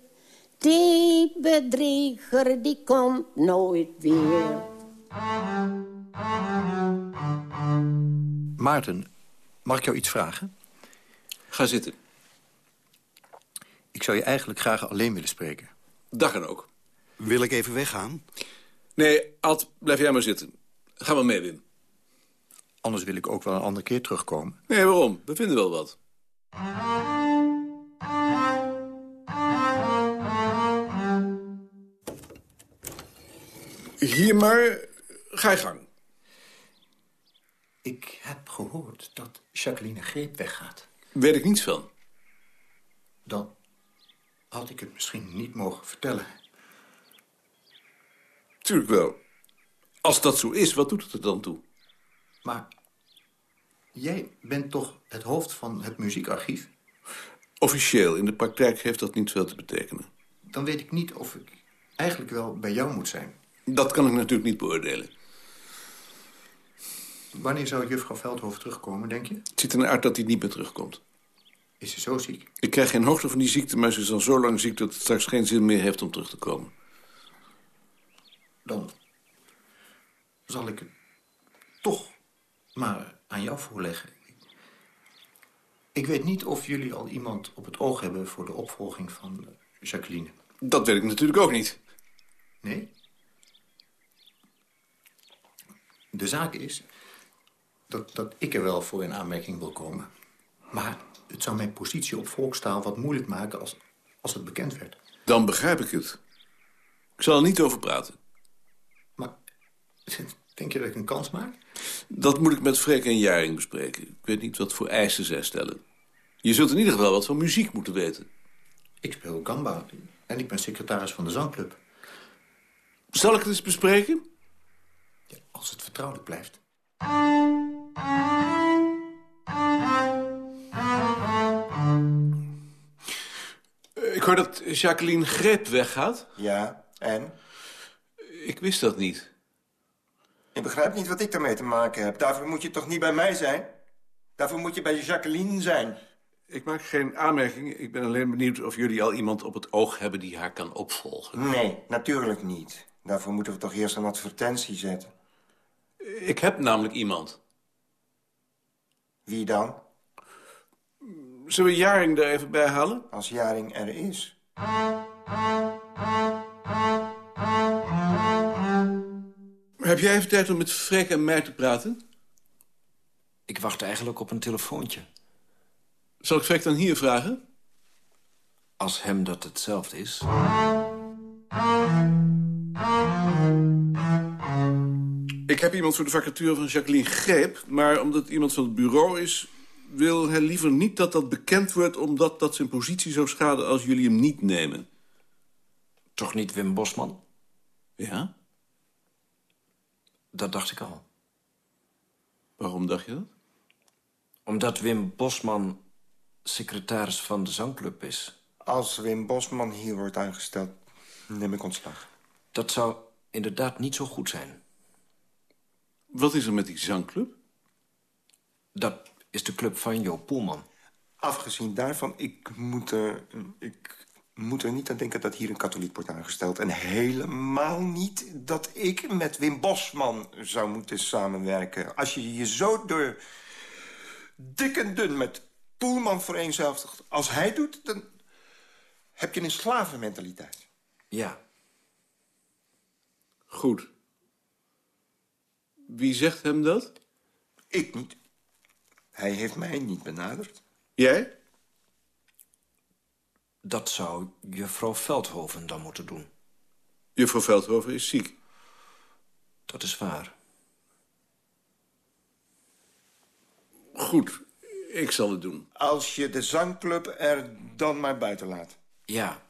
Speaker 16: Die bedrieger, die komt nooit weer.
Speaker 17: Maarten, mag ik jou iets vragen?
Speaker 14: Ga zitten.
Speaker 17: Ik zou je eigenlijk graag alleen willen spreken.
Speaker 14: Dag en ook.
Speaker 17: Wil ik even weggaan?
Speaker 14: Nee, Ad, blijf jij maar zitten. Ga maar mee, Wim.
Speaker 17: Anders wil ik ook wel een andere keer terugkomen.
Speaker 14: Nee, waarom? We vinden wel wat. Hier maar. Ga je gang.
Speaker 17: Ik heb gehoord dat Jacqueline Greep weggaat.
Speaker 14: Weet ik niets van.
Speaker 17: Dan had ik het misschien niet mogen vertellen.
Speaker 14: Tuurlijk wel. Als dat zo is, wat doet het er dan toe?
Speaker 17: Maar jij bent toch het hoofd van het muziekarchief?
Speaker 14: Officieel, in de praktijk heeft dat niet veel te betekenen.
Speaker 17: Dan weet ik niet of ik eigenlijk wel bij jou moet zijn.
Speaker 14: Dat kan ik natuurlijk niet beoordelen.
Speaker 17: Wanneer zou juffrouw Veldhoven terugkomen, denk je?
Speaker 14: Het ziet er naar uit dat hij niet meer terugkomt.
Speaker 17: Is ze zo ziek?
Speaker 14: Ik krijg geen hoogte van die ziekte, maar ze is al zo lang ziek... dat het straks geen zin meer heeft om terug te komen.
Speaker 17: Dan zal ik het toch maar aan jou voorleggen. Ik weet niet of jullie al iemand op het oog hebben... voor de opvolging van Jacqueline.
Speaker 14: Dat weet ik natuurlijk ook niet.
Speaker 17: Nee? De zaak is dat, dat ik er wel voor in aanmerking wil komen. Maar het zou mijn positie op volkstaal wat moeilijk maken als, als het bekend werd.
Speaker 14: Dan begrijp ik het. Ik zal er niet over praten.
Speaker 17: Maar denk je dat ik een kans maak?
Speaker 14: Dat moet ik met Freek en Jaring bespreken. Ik weet niet wat voor eisen zij stellen. Je zult in ieder geval wat van muziek moeten weten.
Speaker 17: Ik speel gamba en ik ben secretaris van de zangclub.
Speaker 14: Zal ik het eens bespreken?
Speaker 17: Als het vertrouwelijk blijft.
Speaker 14: Ik hoor dat Jacqueline Greep weggaat.
Speaker 18: Ja, en?
Speaker 14: Ik wist dat niet.
Speaker 18: Je begrijpt niet wat ik daarmee te maken heb. Daarvoor moet je toch niet bij mij zijn? Daarvoor moet je bij Jacqueline zijn.
Speaker 14: Ik maak geen aanmerking. Ik ben alleen benieuwd of jullie al iemand op het oog hebben die haar kan opvolgen.
Speaker 18: Nee, natuurlijk niet. Daarvoor moeten we toch eerst een advertentie zetten.
Speaker 14: Ik heb namelijk iemand.
Speaker 18: Wie dan?
Speaker 14: Zullen we Jaring er even bij halen?
Speaker 18: Als Jaring er is.
Speaker 14: Heb jij even tijd om met Freek en mij te praten?
Speaker 15: Ik wacht eigenlijk op een telefoontje.
Speaker 14: Zal ik Freek dan hier vragen?
Speaker 15: Als hem dat hetzelfde is.
Speaker 14: Ik heb iemand voor de vacature van Jacqueline Greep... maar omdat iemand van het bureau is... wil hij liever niet dat dat bekend wordt... omdat dat zijn positie zou schaden als jullie hem niet nemen.
Speaker 15: Toch niet Wim Bosman?
Speaker 14: Ja?
Speaker 15: Dat dacht ik al.
Speaker 14: Waarom dacht je dat?
Speaker 15: Omdat Wim Bosman secretaris van de zangclub is.
Speaker 18: Als Wim Bosman hier wordt aangesteld, neem ik ontslag.
Speaker 15: Dat zou inderdaad niet zo goed zijn.
Speaker 14: Wat is er met die zangclub?
Speaker 15: Dat is de club van Jo Poelman.
Speaker 18: Afgezien daarvan, ik moet er, ik moet er niet aan denken dat hier een katholiek wordt aangesteld. En helemaal niet dat ik met Wim Bosman zou moeten samenwerken. Als je je zo door dik en dun met Poelman vereenzelvigt als hij doet... dan heb je een slavenmentaliteit.
Speaker 15: Ja.
Speaker 14: Goed. Wie zegt hem dat?
Speaker 18: Ik niet. Hij heeft mij niet benaderd.
Speaker 14: Jij?
Speaker 15: Dat zou juffrouw Veldhoven dan moeten doen.
Speaker 14: Juffrouw Veldhoven is ziek.
Speaker 15: Dat is waar.
Speaker 14: Goed. Ik zal het doen.
Speaker 18: Als je de zangclub er dan maar buiten laat.
Speaker 15: Ja,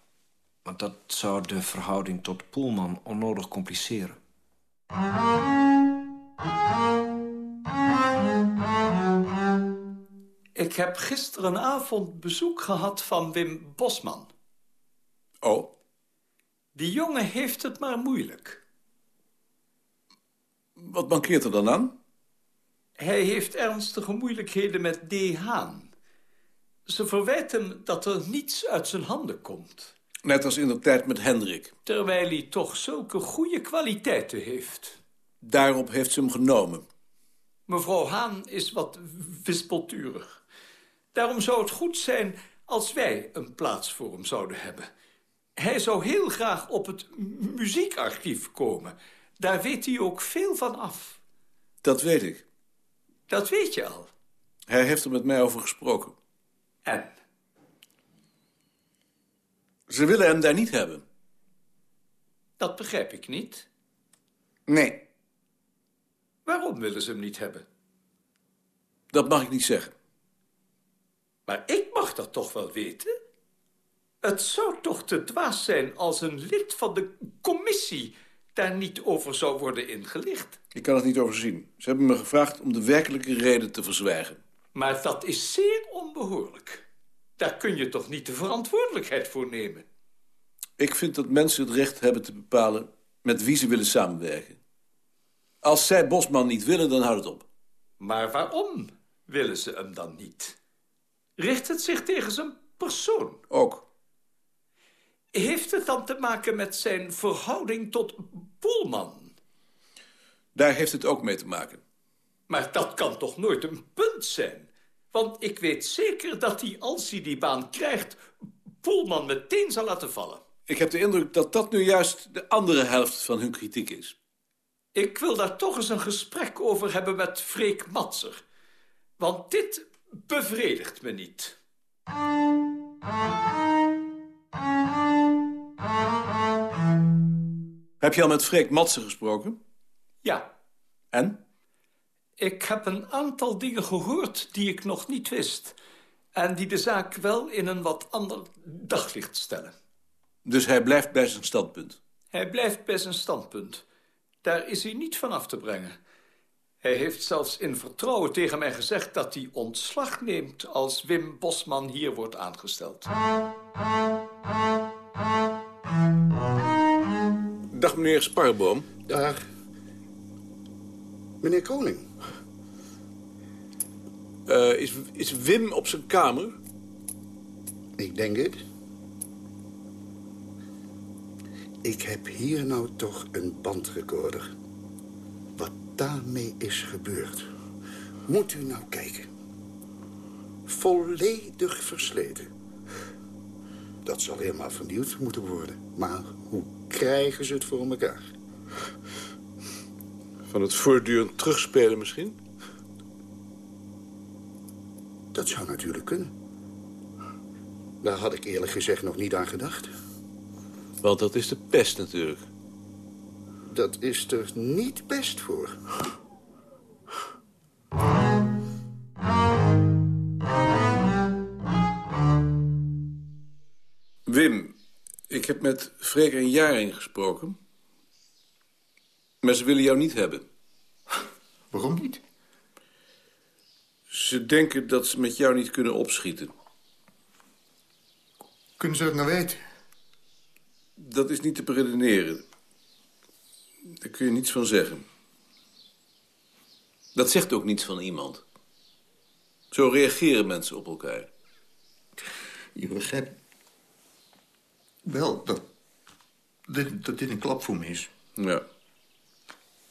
Speaker 15: want dat zou de verhouding tot Poelman onnodig compliceren.
Speaker 19: Ik heb gisterenavond bezoek gehad van Wim Bosman.
Speaker 14: Oh?
Speaker 19: Die jongen heeft het maar moeilijk.
Speaker 14: Wat mankeert er dan aan?
Speaker 19: Hij heeft ernstige moeilijkheden met D. Haan. Ze verwijt hem dat er niets uit zijn handen komt.
Speaker 14: Net als in de tijd met Hendrik.
Speaker 19: Terwijl hij toch zulke goede kwaliteiten heeft.
Speaker 14: Daarop heeft ze hem genomen.
Speaker 19: Mevrouw Haan is wat wispelturig. Daarom zou het goed zijn als wij een plaats voor hem zouden hebben. Hij zou heel graag op het muziekarchief komen. Daar weet hij ook veel van af.
Speaker 14: Dat weet ik.
Speaker 19: Dat weet je al.
Speaker 14: Hij heeft er met mij over gesproken.
Speaker 19: En?
Speaker 14: Ze willen hem daar niet hebben.
Speaker 19: Dat begrijp ik niet.
Speaker 14: Nee.
Speaker 19: Waarom willen ze hem niet hebben?
Speaker 14: Dat mag ik niet zeggen.
Speaker 19: Maar ik mag dat toch wel weten? Het zou toch te dwaas zijn als een lid van de commissie daar niet over zou worden ingelicht.
Speaker 14: Ik kan het niet overzien. Ze hebben me gevraagd om de werkelijke reden te verzwijgen.
Speaker 19: Maar dat is zeer onbehoorlijk. Daar kun je toch niet de verantwoordelijkheid voor nemen?
Speaker 14: Ik vind dat mensen het recht hebben te bepalen met wie ze willen samenwerken. Als zij Bosman niet willen, dan houdt het op.
Speaker 19: Maar waarom willen ze hem dan niet? Richt het zich tegen zijn persoon?
Speaker 14: Ook.
Speaker 19: Heeft het dan te maken met zijn verhouding tot Poelman?
Speaker 14: Daar heeft het ook mee te maken.
Speaker 19: Maar dat kan toch nooit een punt zijn? Want ik weet zeker dat hij, als hij die baan krijgt... Poelman meteen zal laten vallen.
Speaker 14: Ik heb de indruk dat dat nu juist de andere helft van hun kritiek is.
Speaker 19: Ik wil daar toch eens een gesprek over hebben met Freek Matser. Want dit bevredigt me niet.
Speaker 14: Heb je al met Freek Matser gesproken?
Speaker 19: Ja.
Speaker 14: En?
Speaker 19: Ik heb een aantal dingen gehoord die ik nog niet wist. En die de zaak wel in een wat ander daglicht stellen.
Speaker 14: Dus hij blijft bij zijn standpunt?
Speaker 19: Hij blijft bij zijn standpunt. Daar is hij niet van af te brengen. Hij heeft zelfs in vertrouwen tegen mij gezegd dat hij ontslag neemt als Wim Bosman hier wordt aangesteld.
Speaker 14: Dag meneer Sparboom.
Speaker 20: Dag. Meneer Koning.
Speaker 14: Uh, is, is Wim op zijn kamer?
Speaker 20: Ik denk het. Ik heb hier nou toch een bandrecorder. Wat daarmee is gebeurd. Moet u nou kijken. Volledig versleten. Dat zal helemaal vernieuwd moeten worden. Maar hoe krijgen ze het voor elkaar?
Speaker 14: Van het voortdurend terugspelen misschien?
Speaker 20: Dat zou natuurlijk kunnen. Daar had ik eerlijk gezegd nog niet aan gedacht.
Speaker 14: Want dat is de pest natuurlijk.
Speaker 20: Dat is er niet best voor.
Speaker 14: Wim, ik heb met Freek en Jaring gesproken. Maar ze willen jou niet hebben.
Speaker 20: Waarom niet?
Speaker 14: Ze denken dat ze met jou niet kunnen opschieten.
Speaker 20: Kunnen ze dat nou weten?
Speaker 14: Dat is niet te beredeneren. Daar kun je niets van zeggen. Dat zegt ook niets van iemand. Zo reageren mensen op elkaar.
Speaker 20: Je begrijpt wel dat dit, dat dit een klap voor me is.
Speaker 14: Ja.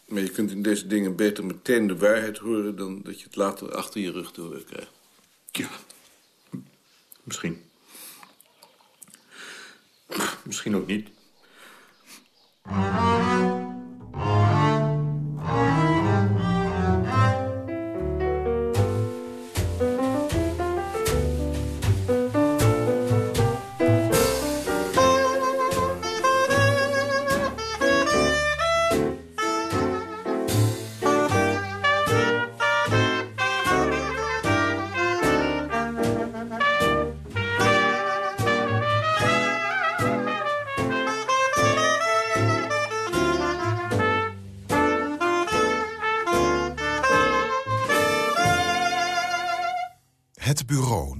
Speaker 14: Maar je kunt in deze dingen beter meteen de waarheid horen... dan dat je het later achter je rug te horen krijgt.
Speaker 20: Ja, misschien. Misschien ook niet.